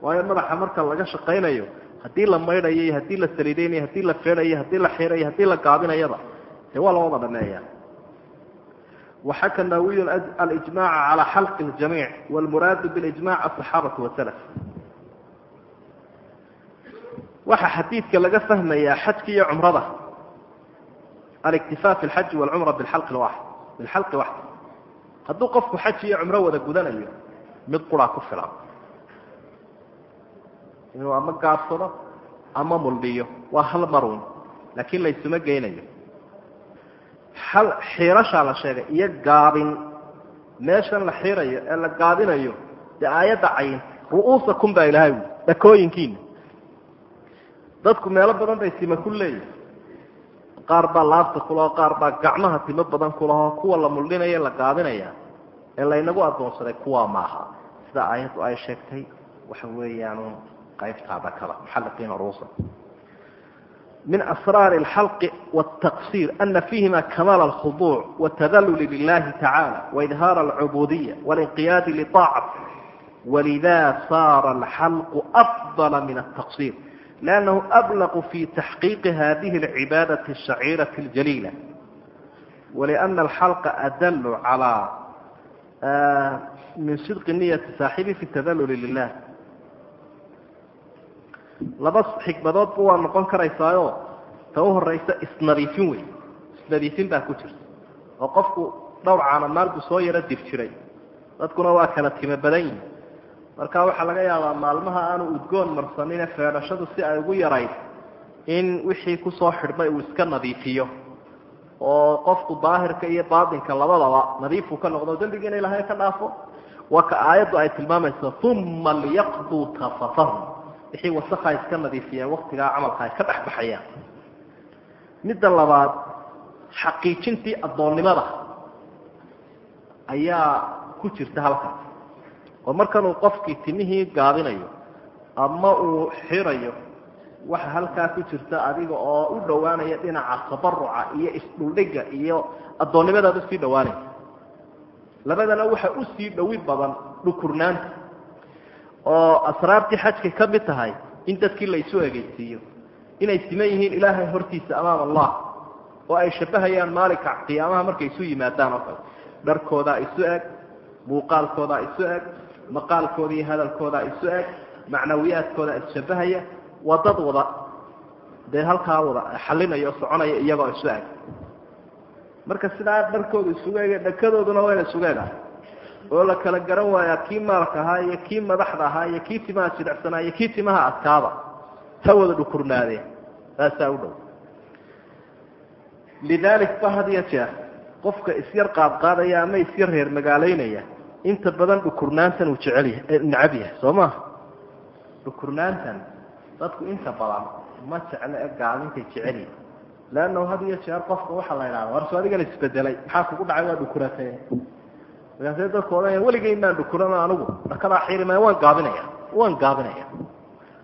waayo madaxa marka laga shaqaynayo haddii la maydhayo iyo haddii la saliidaynayo haddii la feedhayo haddii la xiirayo haddii la gaabinayaba dee waa la wada dhameeya وxakى النawiy alijmaع عalى xalq الجamيع wاlmuraadu bاlijmaع aلصaxaabaةi waslf waxa xadiidka laga fahmayaa xajka iyo cumrada aliktifaa fi اlxaji wاlcumra bialqi waaxid bilxalqi waxd hadduu qofku xaj iyo cumro wada gudanayo mid quraa ku filan inuu ama gaabsado ama muldhiyo waa hal marun laakiin laysuma geynayo. Xiirashaa la sheegay iyo gaabin. Meeshan la xiirayo ee la gaabinayo dee aayadda cayin ru'uusakum baa ilahay ui dhakooyinkiina dadku meelo badan bay tima ku leeyihiin qaar baa laabta kulaho qaar baa gacmaha timo badan kulaho kuwa la muldhinaya la gaabinaya. Ee laynagu addoonsaday kuwaa maaha. Sida aayaddu ay sheegtay waxa weeyaan qaybtaa dhakada muxalliqiina ruusa من أسرار الحلق والتقصير أن فيهما كمال الخضوع والتذلل لله تعالى وإظهار العبودية والانقياد لطاعته ولذا صار الحلق أفضل من التقصير liannahu ablaqu fi taxqiiqi hadihi alcibaadati ashaciirati aljaliila waliana alxalqa adalu calaa min sidqi niyati saaxibi fi tadalluli lilah laba xikmadoodba waa noqon karaysaayo. Ta u horeysa isnadiifin wey isnadiifin baa ku jirta. Oo qofku dhowr caanamaal soo yaro dib jiray. Dadkuna waa kala timo badan yihiin marka waxaa laga yaabaa maalmaha aanu udgoon marsanine feedhashadu si ay ugu yarayd in wixii ku soo xidhmay uu iska nadiifiyo. Oo qofku daahirka iyo baatinka labadaba nadiifuu ka noqdo. Dembigiina ilahay ka dhaafo. Waa ka aayaddu ay tilmaamayso uma liyaqduu tafatahum wixii wasakha iska nadiifiyeen waktigaa camalka ay ka dhex baxayaan. Midda labaad xaqiijintii addoonnimada ayaa ku jirta halkan. Oo markanuu qofkii timihii gaabinayo ama uu xirayo waxa halkaa ku jirta adiga oo u dhowaanaya dhinaca tabaruca iyo isdhuldhiga iyo addoonnimadaad u sii dhowaanaysa. Labadana waxa u sii dhowi badan dhukurnaanta oo asraartii xajkay ka mid tahay in dadkii la isu egeysiiyo inay siman yihiin ilaahay hortiisa amaam allah oo ay shabahayaan maalinka qiyaamaha markay isu yimaadaan oo kale. Dharkoodaa isu eg muuqaalkoodaa isu eg maqaalkooda iyo hadalkoodaa isu eg macnawiyaadkooda isshabahaya waa dad wada dee halkaa wada xalinaya oo soconaya iyagoo isu eg. Marka sidaa dharkooda isugu ege dhakadooduna wayna isugu egahay oo la kala garan waayaa kii maalka ahaa iyo kii madaxda ahaa iyo kii timaha jidhacsanaa iyo kii timaha adkaaba. Ha wada dhukurnaadeen. Taasaa u dhow. Lidalik ba had iyo jeer qofka isyar qaadqaadaya ama isyar reer magaalaynaya inta badan dhukurnaantan uu jecel yahay necab yahay soo maa dhukurnaantan dadku inta badan ma jeclo e gaabintay jecel yihiin leannahu had iyo jeer qofka waxaa la idhahda warso adigan isbedelay maxaa kugu dhacay waa dhukuratee markaasee dadku odhanaya weligay maan dhukurano anigu dhakadaa xirimaya waan gaabinaya waan gaabinaya.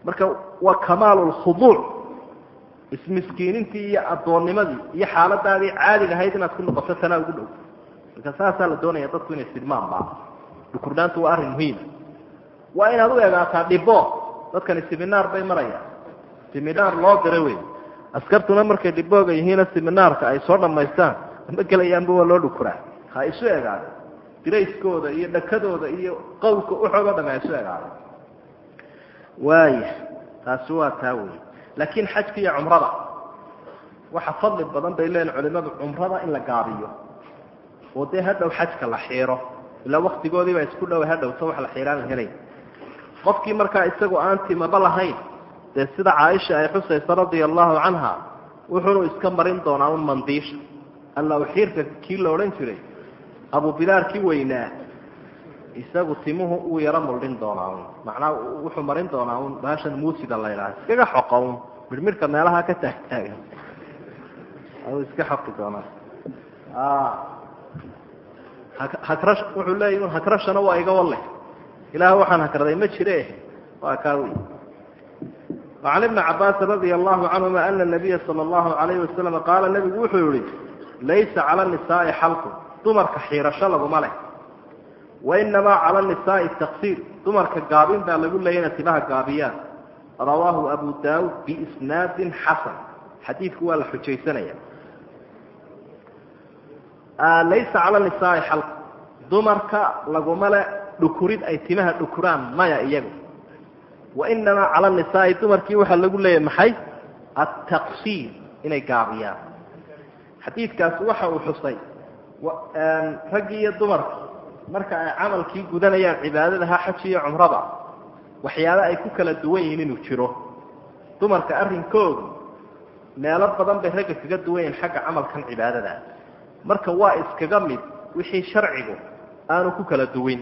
Marka waa lkhuduuc ismiskiinintii iyo addoonnimadii iyo xaaladaadii caadiga ahayd inaad ku noqoto tanaa ugu dhow. Marka saasaa la doonaya dadku inay sidmaan baa. Dhukurnaantu waa arrin muhiima waa inaad u egaataa dhibo dadkani siminaar bay marayaan siminaar loo diray wey askartuna markay dhibooga yihiina siminaarka ay soo dhammaystaan. Ama gelayaanba waa loo dhukuraa. Ha isu egaado dirayskooda iyo dhakadooda iyo qowlka uxooga dhame ha isu waaya taasi waa taa wey laakiin xajka iyo cumrada waxa fadli badan bay leeyihiin culimadu cumrada in la gaabiyo oo dee hadhow xajka la xiiro ilaa waktigoodiiba isku dhow hadhowta wax la xiiraan la qofkii markaa isagu aan timaba lahayn dee sida caaisha ay xusaysa radia allahu canha wuxuunu iska marin doonaa un mandiisha alla u xiirka kii la odhan jiray abu bilaarkii weynaa isagu timuhu uu yaro muldhin doonaa un macnaa wuxuu marin doonaa un baashan muusida laydhaha iskaga xoqa un mirmirka meelaha ka taagtaagan. Ayuu iska xoqi doonaa. Hagra wuxuu leeyay un hagrashana waa iga wale ilaah waxaan hagraday ma jire waa kaa wey wacan ibni cabbaasi radia allahu canhuma ana nabiya sala allahu alayhi wasalam qaala nebigu wuxuu yihi laysa cala nisaa'i xalqun dumarka xiirasho laguma leh. Wainamaa cala nisaai taqsiir dumarka gaabin baa lagu leeya ina timaha gaabiyaan. Rawaahu abu daawud biisnaadin xasan. Xadiidku waa la xujaysanaya. Laysa cala nisaai xalq. Dumarka laguma le dhukurid ay timaha dhukuraan maya iyagu. Wainamaa cala nisaai dumarkii waxaa lagu leeyahay maxay? Ataqsiir inay gaabiyaan. Xadiidkaas waxa uu xusay raggii iyo dumarka marka ay camalkii gudanayaan cibaadadaha xaj iyo cumrada waxyaale ay ku kala duwan yihiin inuu jiro. Dumarka arrinkoodu meelo badan bay ragga kaga duwan yihiin xagga camalkan cibaadada. Marka waa iskaga mid wixii sharcigu aanu ku kala duwin.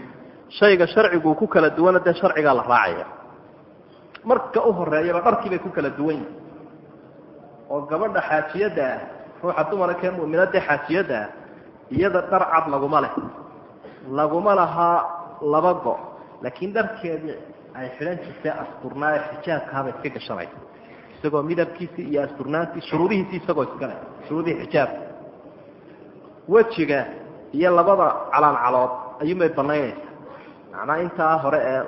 Shayga sharcigu ku kala duwana dee sharcigaa la raacaya. Marka u horeeyaba dharkii bay ku kala duwan yihiin oo gabadha xaajiyadda ah ruuxa dumarka ee mu'minadda xaajiyadda ah iyada dhar cad laguma leh. Laguma lahaa laba go. Laakiin dharkeedii ay xidhan jirtay asturnaaye xijaabkaaba iska gashanaysa isagoo midabkiisii iyo asturnaantii shuruudihiisii isagoo iskale shuruudihii xijaabka wejiga iyo labada calaancalood ayuunbay banaynaysaa macnaa intaa hore ee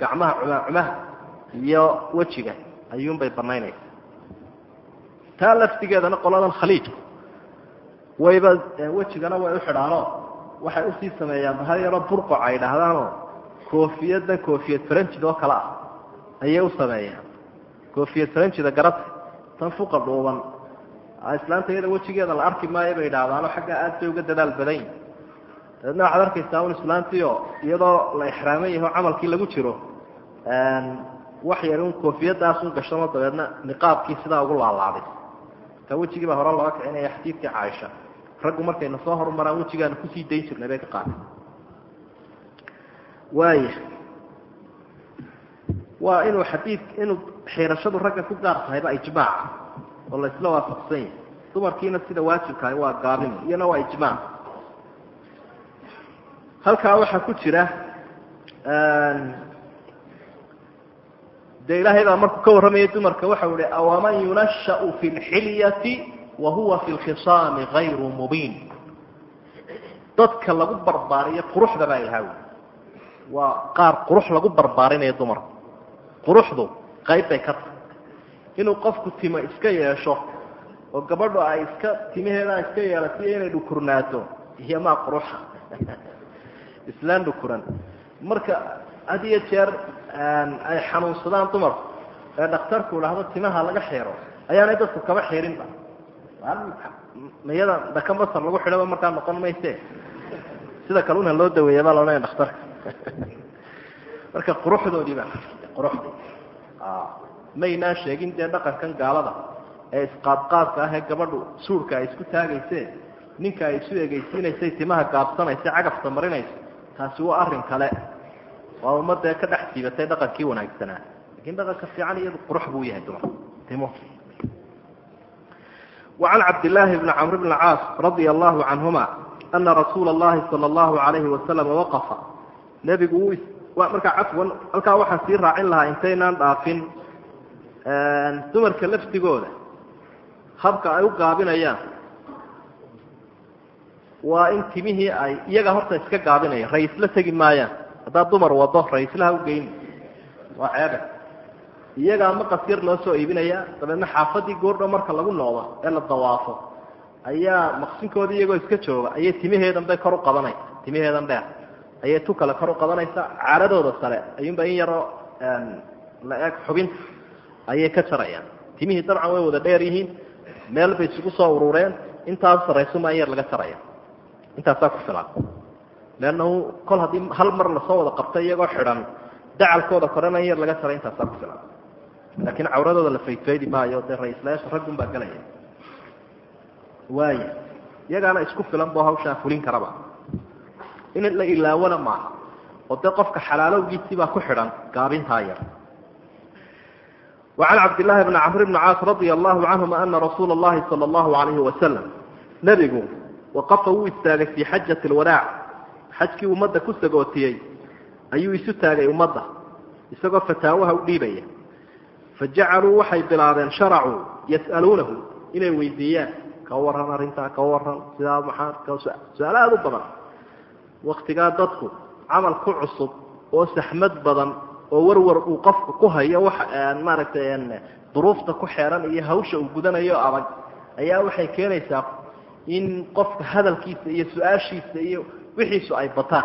gacmaha cumacumaha iyo wejiga ayuunbay banaynaysa taa laftigeedana qoladan khaliijku wayba wejigana way u xidhaanoo waxay u sii sameeyaan bahal yaroo burqoc ay dhahdaanoo koofiyadan koofiyad faranjid oo kale ah ayay u sameeyaan. Koofiyad faranjida garata tan fuqa dhuuban. Islaanta iyada wejigeeda la arki maayo bay idhaahdaano xaggaa aad bay uga dadaal badan yihiin dabeedna waxaad arkaysaa un islaantiio iyadoo la ixraaman yaho camalkii lagu jiro wax yar un koofiyadaasun gashano dabeedna niqaabkii sidaa ugu laalaaday ka wejigii baa hore looga kicinaya xadiidkii caaisha raggu markayna soo horumaraan wejigaana ku sii dayn jirnay bay ka qaada waaya waa inuu xadiid inuu xiirashadu ragga ku gaar tahayba ijmaaca oo la isla waafaqsan yahay. Dumarkiina sida waajibkaah waa gaabin iyana waa ijmaac. Halkaa waxaa ku jira dee ilaahay baa markuu ka warramayay dumarka waxau ihi awaman yunashau fi lxilyati wa huwa fi lkhisaami gayru mubiin dadka lagu barbaariyo quruxda baa ilaha wi waa qaar qurux lagu barbaarinayo dumarka quruxdu qayb bay ka tahay. Inuu qofku timo iska yeesho oo gabadhu ay iska timaheedaa iska yeelatiyo inay dhukurnaato iyo quruxa. Islaan dhukuran. Marka had iyo jeer ay xanuunsadaan dumarku ee dhakhtarku idhaahdo timaha laga xeero ayaanay dadku kaba xeerinba mayada dhaka masar lagu xidhaba markaa noqon mayse. Sida kaluna loo daweeya baa laodhanaya dhakhtarka. Marka quruxdoodii baa quruxdii. Maynaa sheegin dee dhaqankan gaalada ee isqaadqaadka ah ee gabadhu suurka ay isku taagayse ninka ay isu egeysiinaysay timaha gaabsanaysa cagafta marinayso taasi waa arrin kale. Waa ummadee ka dhex siibatay dhaqankii wanaagsanaa. Lakin dhaqanka fiican iyadu qurux buu yahay dumar timo وعن cabd للahi بن cمr بن cاaص رaضي الله عanهuma أna رasuula الlahi salى الlahu عalayhi وasلم وaqفa nebigu markaa cafwan halkaa waxaan sii raacin lahaa intaynaan dhaafin dumarka laftigooda habka ay u gaabinayaan waa in timihii ay iyaga horta iska gaabinaya raisla tegi maayaan haddaad dumar wado raislaha ugeyni waa ceebe iyagaa maqas yar loo soo iibinaya dabeedna xaafadii goordho marka lagu noqdo ee la dawaafo ayaa maqsinkoodii iyagoo iska jooga ayay timaheedan bay kor u qabanaysa timaheedan dheer ayay tu kale kor u qabanaysa caaradooda sare ayuunba in yaroo la eeg xubinta ayay ka jarayaan. Timihii dabcan way wada dheer yihiin meel bay isugu soo urureen intaas saraysumaa in yar laga jaraya intaasaa ku filan. Leannahu kol haddii hal mar la soo wada qabtay iyagoo xidhan dacalkooda korena in yar laga jaray intaasaa ku filan laakiin cawradooda la faydfaydi maayo dee ra-islayaasha raggun baa gelaya waaya iyagaana isku filan boo hawshaa fulin karaba in la ilaawona maaha oo dee qofka xalaalowgiisii baa ku xidhan gaabintaa yar وعن cabd للahi بن cمr بن cاaص رaضي الله عanهuma أna rasuula الlahi salى الlahu عalayه وasلم nebigu waqafa wuu istaagay fii xajaة الwadaac xajkii ummadda ku sagootiyey ayuu isu taagay ummadda isagoo fataawaha u dhiibaya fajacaluu waxay bilaabeen sharacuu yas'aluunahu inay weydiiyaan ka waran arrintaa ka waran sidaa maxaa su'aalo aada u badan waktigaa dadku camal ku cusub oo saxmad badan oo warwar uu qofka ku hayo wax maaragtay duruufta ku xeeran iyo hawsha uu gudanayo adag ayaa waxay keenaysaa in qofka hadalkiisa iyo su'aashiisa iyo wixiisu ay bataan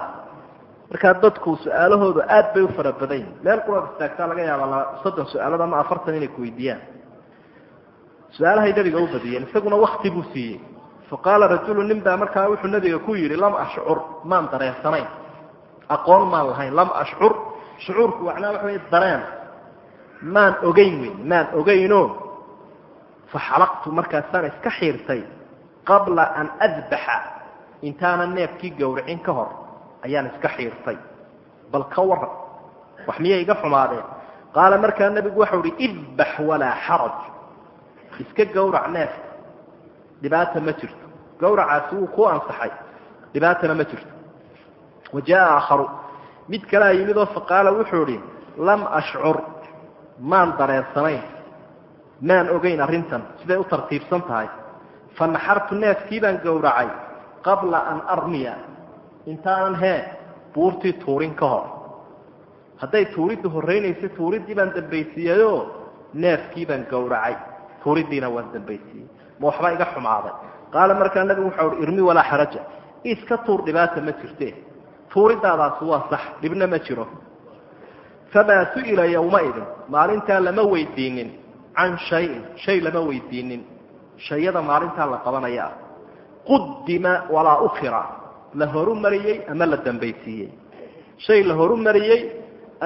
markaa dadku su'aalahoodu aad bay u fara badan. Yihin meel quraad istaagtaa laga yaaba soddon su'aalood ama afartan inay ku weydiiyaan. Su'aalahay nabiga u badiyeen isaguna wakti buu siiyey. Faqaala rajulu nin baa markaa wuxuu nabiga ku yidhi lam ashcur maan dareensanayn. Aqoon maan lahayn lam ashcur shucuurku macnaa waxa wey dareen. Maan ogeyn wey maan ogeyno. Faxalaqtu markaasaan iska xiirtay qabla an adbaxa intaanan neefkii gowricin ka hor ayaan iska xiirtay. Bal ka waran wax miyay iga xumaadeen? Qaala markaa nebigu waxau uhi idbax walaa xaraj. Iska gowrac neefka dhibaata ma jirto. Gowracaasi wuu ku ansaxay dhibaatana ma jirto. Wa jaa aakharu mid kalea yimid oo faqaala wuxuu idhi lam ashcur maan dareensanayn maan ogeyn arrintan siday u tartiibsan tahay. Fa naxartu neefkii baan gowracay qabla an armiya intaanan hee buurtii tuurin ka hor. Hadday tuuriddu horraynaysa tuuriddii baan dambaysiiyeyoo neefkii baan gowracay. Tuuridiina waan dambaysiiyey. Ma waxba iga xumaaday. Qaala markaa nabigu waxau uhi irmi walaa xaraja. Iska tuur dhibaata ma jirte. Tuuridaadaasi waa sax dhibna ma jiro. Famaa su'ila yowmaidin maalintaa lama weydiinin. Can shayin shay lama weydiinin. Shayada maalintaa la qabanaya ah qudima walaa ukhira la horu mariyey ama la dambaysiiyey. Shay la horu mariyey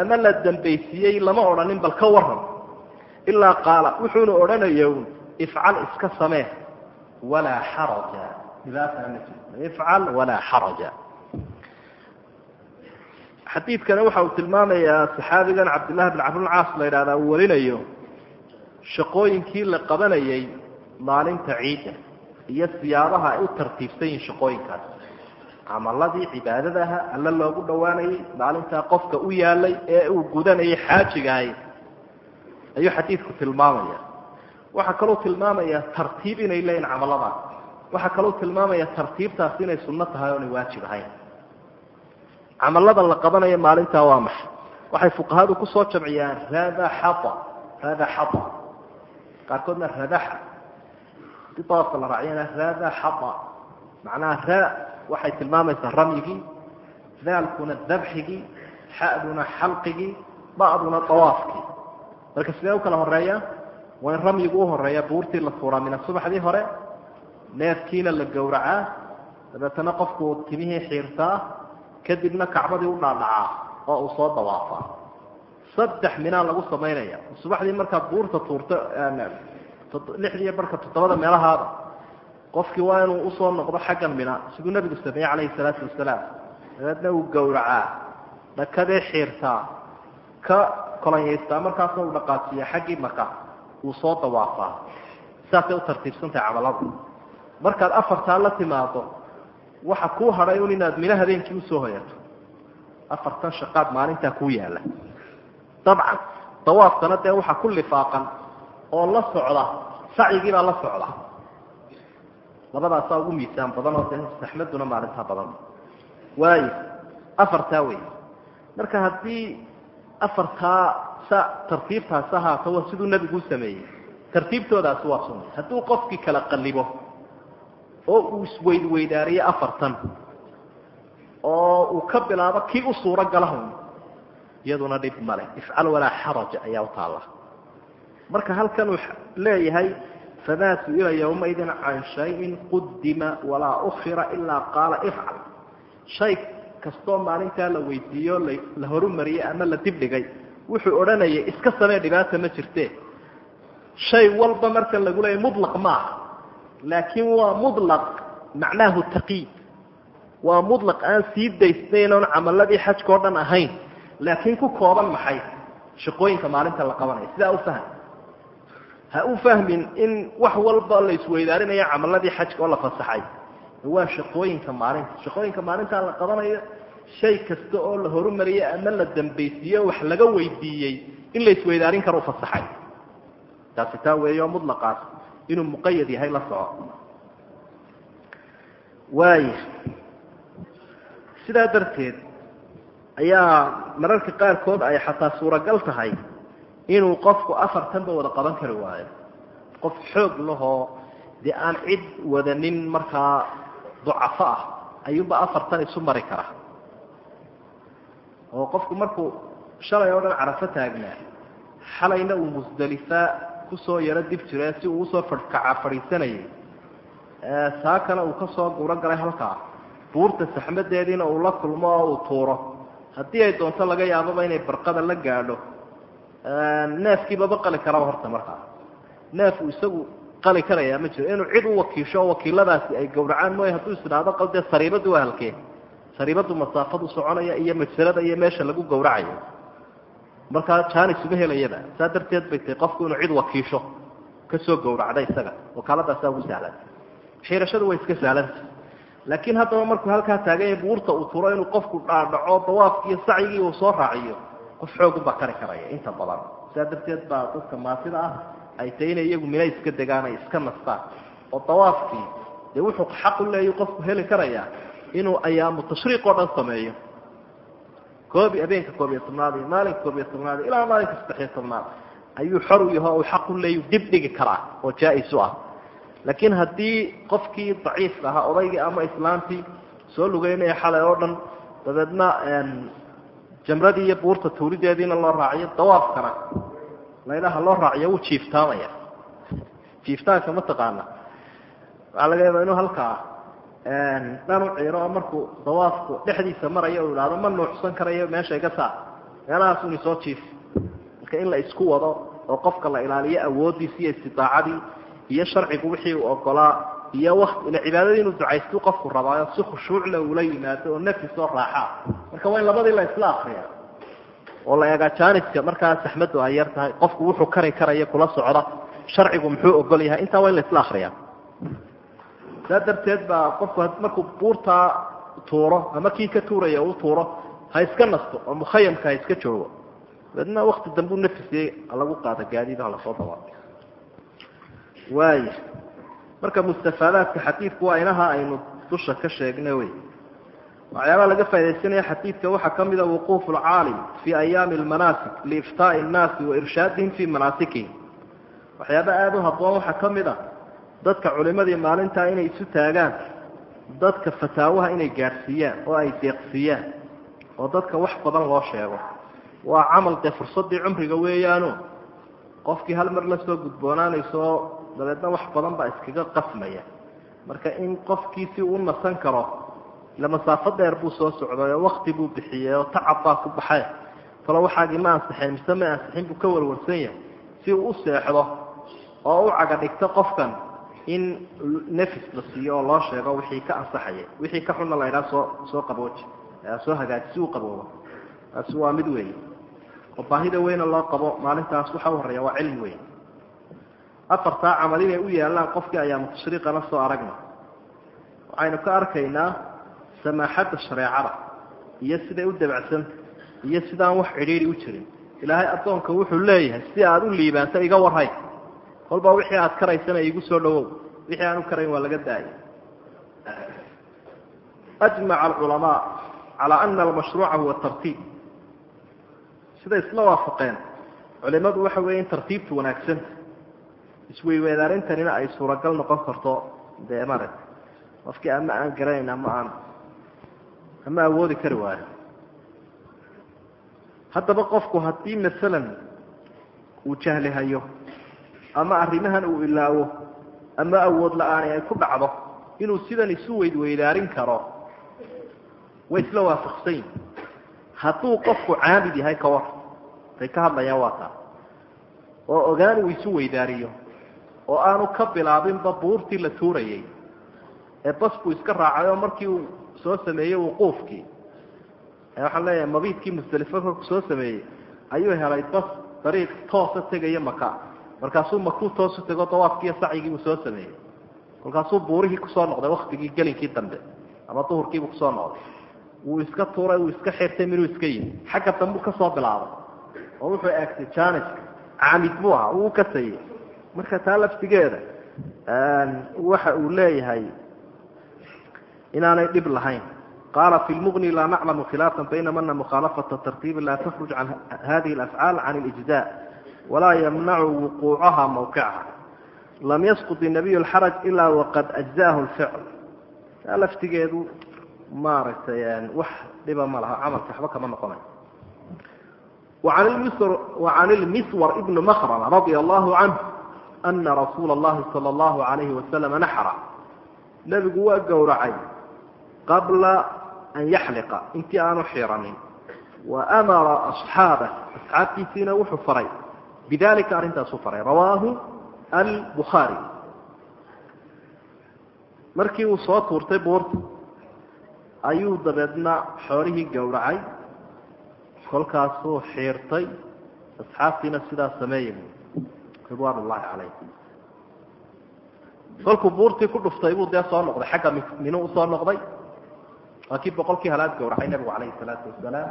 ama la dambaysiiyey lama odhanin bal ka waran ilaa qaala wuxuuna odhanaya un ifcal iska samee walaa xaraja. Ifcal walaa xaraja. Xadiidkana waxa uu tilmaamayaa saxaabigan cabdillahi bn cabdilcaas la yidhahdaa uu warinayo shaqooyinkii la qabanayay maalinta ciidda iyo siyaabaha ay u tartiibsan yihiin shaqooyinkaas camaladii cibaadadaha alla loogu dhowaanayay maalintaa qofka u yaalay ee uu gudanayay xaajigahay. Ayuu xadiidku tilmaamaya waxaa kaloo tilmaamaya tartiib inay leeyihiin camaladaas waxaa kaloo tilmaamaya tartiibtaasi inay sunno tahay oonay waajib ahayn. Camalada la qabanayo maalintaa waa maxay? Waxay fuqahadu ku soo jamciyaan radaxaa radaxaa qaarkoodna radaxa si daabka la raaciyana radaxaa macnaha ra waxay tilmaamaysaa ramyigii daalkuna dabxigii xa'duna xalqigii ba'duna dawaafkii marka sidee u kala horreeya waa in ramyigu u horreeya buurtii la tuuraa mina subaxdii hore neefkiina la gowracaa dabeetana qofku timihii xiirtaa kadibna kacbadii u dhaadhacaa oo uu soo dawaafaa. Saddex minaa lagu samaynaya subaxdii markaad buurta tuurto lixdiiyo barka toddobada meelahaada qofkii waa inuu u soo noqdo xaggan mina siduu nebigu sameeyey calayhi salaatu wasalaam dabeedna uu gowracaa dhakadee xiirtaa ka kolanyaystaa markaasna uu dhaqaajiya xaggii maka uu soo dawaafaa. Saasay u tartiibsantahay camalada markaad afartaa la timaado waxa kuu hadhay un inaad mino habeenkii u soo hoyato. Afartan shaqaad maalintaa kuu yaalla. Dabcan dawaafkana dee waxaa ku lifaaqan oo la socda sacyigiibaa la socda labadaasaa ugu miisaan badan oo dee saxmaduna maalintaa badan. Waayo afartaa wey marka haddii afartaa sa tartiibtaasi ahaato waa siduu nebigu u sameeyey. Tartiibtoodaasi waa sunna. Hadduu qofkii kala qalibo oo uu isweydweydaariyo afartan oo uu ka bilaabo kii u suuro galahun iyaduna dhib male ifcal walaa xaraja ayaa u taalla. Marka halkan uu leeyahay famaa su'ila yowmaidin can shayin qudima walaa ukhira ilaa qaala ifcal shay kastoo maalintaa la weydiiyo la horumariyey ama la dibdhigay wuxuu odhanayay iska samee dhibaata ma jirte shay walba marka lagu leeyay mulaq maaha laakiin waa mulaq macnaahu taqiid waa mulaq aan sii daysnayn oon camaladii xajka o dhan ahayn laakiin ku kooban maxay shaqooyinka maalinta la qabanaya sidaa u fahm ha u fahmin in wax walba la isweydaarinaya camaladii xajka oo la fasaxay. Waa shaqooyinka maalinta. Shaqooyinka maalintaa la qabanayo shay kasta oo la horumariyey ama la dambaysiiye wax laga weydiiyey in la isweydaarin karo ufasaxay taasi taa weeyo mulaqaas inuu muqayad yahay la soco waaya sidaa darteed ayaa mararka qaarkood ay xataa suuragal tahay inuu qofku afartanba wada qaban kari waayo. Qof xoog lahoo dee aan cid wadanin markaa ducafo ah ayuunba afartan isu mari kara. Oo qofku markuu shalay oo dhan carafo taagnaa xalayna uu musdalifa ku soo yaro dib jire si uu u soo fadhkaca fadhiisanayay. Saakana uu ka soo guro galay halkaa. Buurta saxmadeediina uu la kulmo oo uu tuuro. Haddii ay doonto laga yaababa inay barqada la gaadho neefkiibaba qali karaba horta markaa neefku isagu qali karayaa ma jiro. Inuu cid u wakiisho oo wakiiladaasi ay gowracaan mooye hadduu isdhaahdo qaldee sariibadii waa halkee. Sariibadu masaafadu soconaya iyo masalada iyo meesha lagu gowracayo. Markaa jaanis uma helayaba saa darteed bay tahay qofku inuu cid wakiisho ka soo gowracda isaga. Wakaaladaasaa ugu sahlan. Xiirashadu way iska sahlanta laakiin haddaba markuu halkaa taagan yahay buurta uu turo inuu qofku dhaadhaco dawaafki iyo sacyigii uu soo raaciyo qof xoogunbaa kari karaya inta badan. Saa darteed baa dadka maasida ah ay tahay inay iyagu mina iska degaan ay iska nastaan oo dawaafkii dee wuxuu xaq u leeya qofku heli karaya inuu ayaamu tashriiq oo dhan sameeyo. Koobi habeenka koob iyo tobnaad iyo maalinka koob iyo tobnaad ilaa maalinka saddex iyo tobnaad ayuu xor u yaho u xaq u leeyu dib dhigi karaa oo jaa-is u ah. Laakiin haddii qofkii daciifka ahaa odaygii ama islaantii soo lugeynaya xalay oo dhan dabeedna jamradii iyo buurta tuurideediina loo raaciyo dawaafkana laylaha loo raaciyo wuu jiiftaamaya jiiftaanka mataqaana waxaa laga yaaba inuu halkaa dhan u ciiro markuu dawaafku dhexdiisa marayo u ihahdo ma nuuxsan karayo meesha iga saar meelahaas uni soo jiif. Marka in la isku wado oo qofka la ilaaliyo awooddiisi iyo istidaacadii iyo sharcigu wixii uu ogolaa iyo wakt ila cibaadadii inuu ducaystuu qofku rabaayo si khushuucle uula yimaado oo nafis oo raaxaa marka waa in labadii la isla akriya oo la eegaa jaaniska markaa saxmaddu ay yar tahay qofku wuxuu kari karaya kula socda. Sharcigu muxuu ogol yahay intaa waa in la isla akriya saa darteed baa qofku markuu buurtaa tuuro ama kii ka tuuraya uu tuuro ha iska nasto oo mukhayamka ha iska joogo. Dabeedna wakti dambe u nafisiyey lagu qaada gaadiid ha la soo dawaa waaya marka mustafaadaadka xadiidku waa inaha aynu dusha ka sheegna wey. Waxyaabaha laga faa'idaysanaya xadiidka waxaa ka mida wuquufu lcaalim fii ayaami almanaasik liiftaa'i innaasi wa irshaadihim fii manaasikihim waxyaaba aada u habboon waxaa ka mid a dadka culimadii maalintaa inay isu taagaan dadka fataawaha inay gaadhsiiyaan oo ay deeqsiiyaan oo dadka wax badan loo sheego. Waa camal dee fursaddii cumriga weeyaano. Qofkii hal mar la soo gudboonaanayso dabeedna wax badan baa iskaga qasmaya. Marka in qofkii si uu nasan karo ila masaafo dheer buu soo socday oo wakti buu bixiyey oo tacab baa ku baxay. Talo waxaagii ma ansixin mise ma ansixin buu ka warwarsan yahay. Si uu u seexdo oo u caga qofkan in nafis la siiyo oo loo sheego wixii ka ansaxaya wixii ka xunna la ydhaha soo soo qabooji. Soo hagaaji si uu qaboobo. Taasi waa mid weeye oo baahida weyna loo qabo maalintaas waxa u horreeya waa cilmi weyn afartaa camal inay u yaallaan qofkii ayaanu tashriiqana soo aragna. Waxaynu ka arkaynaa samaaxadda shareecada iyo siday u dabacsanta iyo sidaan wax cidhiidhi u jirin. Ilaahay addoonka wuxuu leeyahay si aad u liibaanto iga warhay. Kolba wixii aad karaysana iigu soo dhawow wixii aan u karayn waa laga daayay ajmaca alculamaa calaa ana almashruuca huwa tartiib. Siday isla waafaqeen. Culimadu waxa weeye in tartiibtu wanaagsanta isweyweedaarintanina ay suuragal noqon karto dee marag qofkii ama aan garanayn ama aan ama awoodi kari waayo. Haddaba qofku haddii masalan uu jahli hayo ama arrimahan uu ilaawo ama awood la'aani ay ku dhacdo inuu sidan isu weydweydaarin karo way isla waafaqsan yihiin hadduu qofku caamid yahay ka war tay ka hadlayaan waa taa. Oo ogaan uu isu weydaariyo oo aanu ka bilaabinba buurtii la tuurayay ee bas buu iska raacay oo markii uu soo sameeyey wuquufkii. Waxaan leeyahay mabiidkii musdelifo korku soo sameeyey ayuu helay bas dariiq toosa tegaya maka markaasuu makuu toosu tego dawaafkiiyo sacyigiibuu soo sameeyey. Kolkaasuu buurihii ku soo noqday waktigii gelinkii dambe ama duhurkiibuu ku soo noqday. Wuu iska tuuray wuu iska xirtay minuu iska yimi xagga dambuu ka soo bilaabay oo wuxuu eegtay janiska caamid buu ahaa uu kasayey marka taa laftigeeda waxa uu leeyahay inaanay dhib lahayn. Qaala fi lmuqni laa naclamu khilaafan fainamana mukhaalafata tartiibi laa takhruj can hadihi alafcaal can اlijza walaa yamnacu wuquucaha mawqicaha. Lam yasqut inabiyu alxaraj ilaa waqad ajzaahu lficl taa laftigeedu maaragtay wax dhiba ma laha camalka waxba kama noqonay wa can ilmiswar ibni mahrama radia allahu canhu ana rasuula allahi sala allahu calayhi wasalama naxra nebigu waa gowracay qabla an yaxliqa intii aanu xiranin wa amara asxaabah asxaabtiisiina wuxuu faray bidalika arrintaasuu faray rawaahu albukhaari markii uu soo tuurtay buurta ayuu dabeedna xoolihii gowracay kolkaasuu xiirtay asxaabtiina sidaa sameeyay ridwaan ullahi calayh kolkuu buurtii ku dhuftay buu dee soo noqday xagga minu u soo noqday. Waa kii boqolkii halaad gowracay nabigu calayhi salaatu wasalaam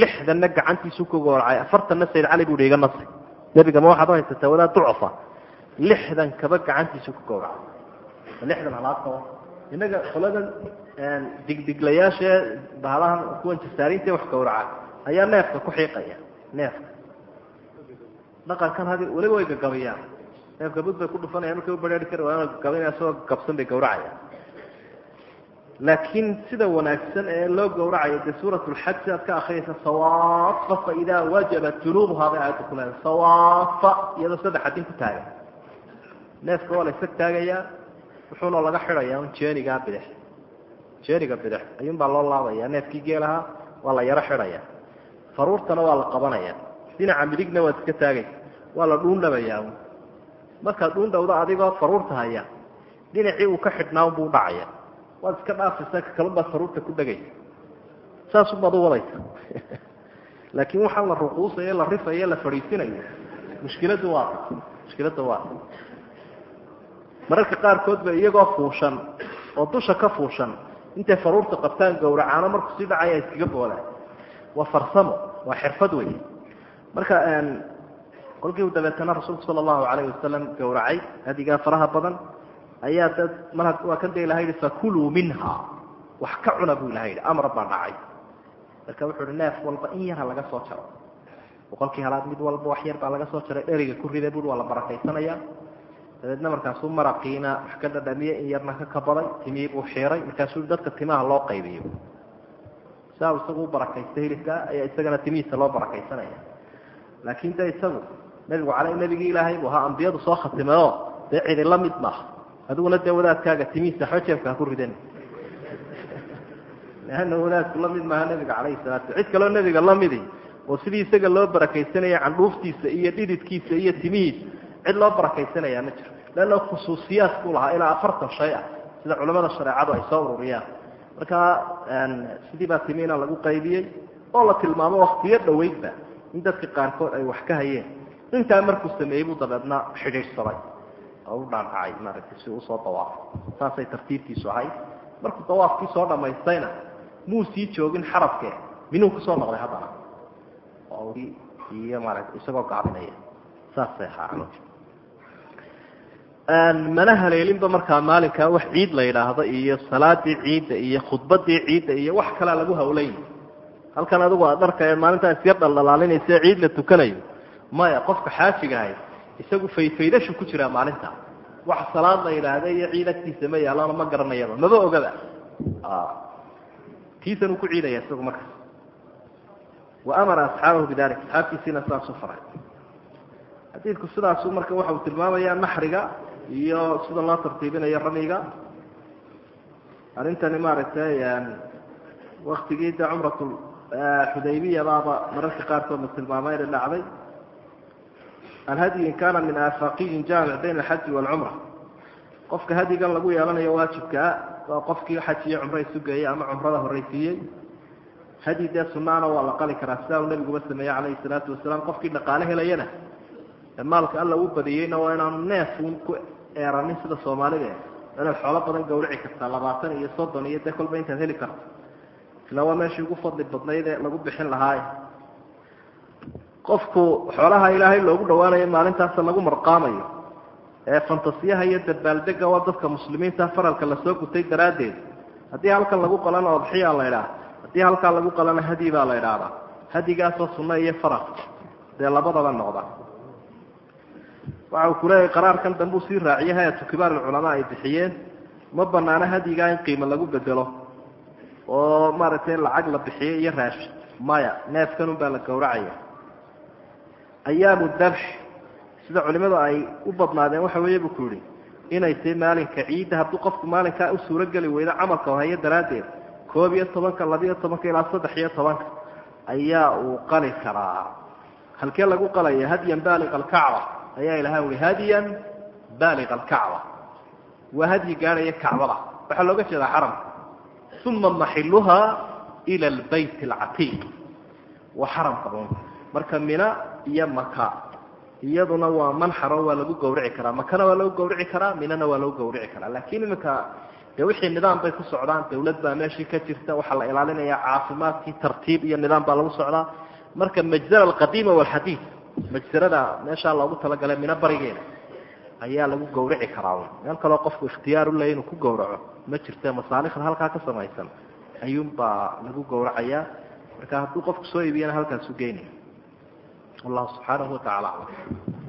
lixdanna gacantiisuu ku gowracay afartanna sayd cali buu iga nasay nebigama waxaad u haysataa wadaad ducofa lixdan kaba gacantiisu ku gowracay lixdan halaad kaba innaga qoladan digdiglayaashee bahalahan kuwan jasaariinta wax gowraca ayaa neefka ku xiiqaya neefka dhaqankan hadi weliba way gagabiyaan neefka bay ku dhufanayaan markay u bareeri kari isagoo gabsan bay gawracayaan. Laakiin sida wanaagsan ee loo gawracayo dee suurat lxaj siaad ka akriyaysa sawaafa fa idaa wajabat junuubuhaa bay aayadda ku leedahay. Sawaafa iyadoo saddex adin ku taagan. Neefka waa la isag taagayaa wuxuuna laga xidhayaa un jeenigaa bidix. Jeeniga bidix ayuunbaa loo laabaya neefkii geelahaa waa la yaro xidhaya faruurtana waa la qabanaya dhinaca midigna waad iska taagaysa waa la dhuundhabayaa un markaad dhuundhawda adigoo faruurta haya dhinacii uu ka xidhnaa unbuu udhacaya waad iska dhaafaysa kakalun baad faruurta ku dhegaysa saasubaad u wadaysa laakiin waxaa la ruquusayo la rifayo la fadhiisinayo mushkiladu waa mushkiladda waa. Mararka qaarkood ba iyagoo fuushan oo dusha ka fuushan intay faruurta qabtaan gawracaano markuu sii dhacaya iskaga boodaan waa farsamo waa xirfad wey marka kolkii u dabeetana rasuulku sala allahu calayhi wasalam gawracay hadigaa faraha badan ayaa dad mar waa kan de ilaha yihi fakuluu minha. Wax ka cuna buu ilaha yidhi amar baa dhacay. Marka wuxuu hi neef walba in yarha laga soo jaro. Boqolkii halaad mid walba wax yar baa laga soo jaray dheriga ku rida bui waa la barakaysanaya dabeedna markaasuu maraqiina wax ka dhadhamiyey in yarna ka kabaday timihii buu xiiray markaasuu dadka timaha loo qaybiyo. Saa isagu u barakaysta hilibka ayaa isagana timihiisa loo barakaysanaya laakin de isagu nabigu al nabigii ilaahay buu ahaa ambiyadu soo khatimeoo dee cidi la mid maaha. Adiguna dee wadaadkaaga timihiisa waxba ha ku ridan leanna wadaadku la mid maaha nabiga calayhi salatu cid kaloo nebiga lamidi oo sidii isaga loo barakaysanaya candhuuftiisa iyo dhididkiisa iyo timihiisa cid loo barakaysanaya ma jiro. Leanna khusuusiyaad buu lahaa ilaa afartan shay ah sida culamada shareecadu ay soo ururiyaan. Marka sidii baa timiina lagu qaybiyey oo la tilmaamo waktiyo dhaweydba in dadka qaarkood ay wax ka hayeen. Intaa markuu sameeyey buu dabeedna xidhiidhsaday. Oo u dhaadhacay maaragtay si u soo dawaafo. Saasay tartiibtiisu ahayd. Markuu dawaafkii soo dhamaystayna muu sii joogin xarabke minuu ku soo noqday haddana? Iyo maarata isagoo gaabinaya saasay ahaa mana haleelinba markaa maalinkaa wax ciid la yidhaahdo iyo salaadii ciidda iyo khudbadii ciidda iyo wax kalea lagu hawlayn halkan adigu aad arkaya maalintaa iska dhaldhalaalinaysa ciid la tukanayo. Maya qofka xaajigahay isagu fayfaydashu ku jiraa maalinta. Wax salaad la yidhaahda iyo ciid agtiisa ma yaalana ma garanayaba maba ogaba. Tiisan uu ku ciidaya isagu markaas wa amara asxaabahu bidalik. Asxaabtiisiina saasuu faray. Xadiidku sidaasu marka waxa uu tilmaamayaa naxriga iyo sida loo tartiibinayo ramiga. Arrintani maaragtay waktigii de cumratu xudaybiya baaba mararka qaarkood la tilmaamay inay dhacday alhadyi in kaana min aafaqiyin jaamic bayna alxaji waalcumra qofka hadyigan lagu yeelanayo waajibkaa waa qofkii xaj iyo cumro isugeeyey ama cumrada horreysiiyey hadyi dee sunaana waa la qali karaa sidaa uu nabiguba sameeyey calayhi salaatu wasalaam qofkii dhaqaale helayana maalka alla uu badiyeyna waa inaanu neef un ku eeranin sida soomaalida inaad xoolo badan gawrici kartaa labaatan iyo soddon iyo dee kolba intaad heli karto ilaa waa meeshii ugu fadli badnayd ee lagu bixin lahaaye qofku xoolaha ilaahay loogu dhawaanayo maalintaasa lagu marqaamayo. Ee fantasiyaha iyo dabaaldega waa dadka muslimiinta faralka la soo gutay daraaddeed. Haddii halkan lagu qalana odxiyaa la idhaah haddii halkaa lagu qalana hadyi baa la idhaahdaa hadyigaasoo sunno iyo faral dee labadaba noqda. Waxa uu kuleeyahay qaraarkan dambe uu sii raaciyay hay'atu kibaar alculamaa ay bixiyeen. Ma banaano hadyigaa in qiimo lagu bedelo oo maaragtay lacag la bixiyo iyo raashi maya neefkan un baa la gawracaya ayaamu dabx sida culimadu ay u badnaadeen waxa weeye buu ku yihi inay tahay maalinka ciidda hadduu qofku maalinkaa u suurogeli weydo camalka hayo daraaddeed koob iyo tobanka labiyo tobanka ilaa saddex iyo tobanka ayaa uu qali karaa. Halkee lagu qalaya hadyan baaliqa alkacba. Ayaa ilahay uhi hadyan baaliqa alkacba. Waa hadyi gaadhaya kacbada. Waxaa looga jeedaa xaramka uma maxiluha ila albayt alcatiiq waa xaramka marka mina iyo maka iyaduna waa manxaro waa lagu gawrici karaa makana waa lagu gawrici karaa minana waa lagu gawrici karaa laakiin iminka dee wixii nidaam bay ku socdaan dawlad baa meeshii ka jirta waxaa la ilaalinaya caafimaadkii tartiib iyo nidaam baa lagu socdaa marka majzara alqadiima walxadiid majzarada meeshaa loogu talagalay mino barigeeda ayaa lagu gawrici karaa meel kaloo qofku ikhtiyaar u leey inuu ku gawraco ma jirte masaalixda halkaa ka samaysan. Ayuunbaa lagu gawracayaa. Marka hadduu qofku soo iibiyana halkaasu geynaya wallahu subxaanahu watacaala aclam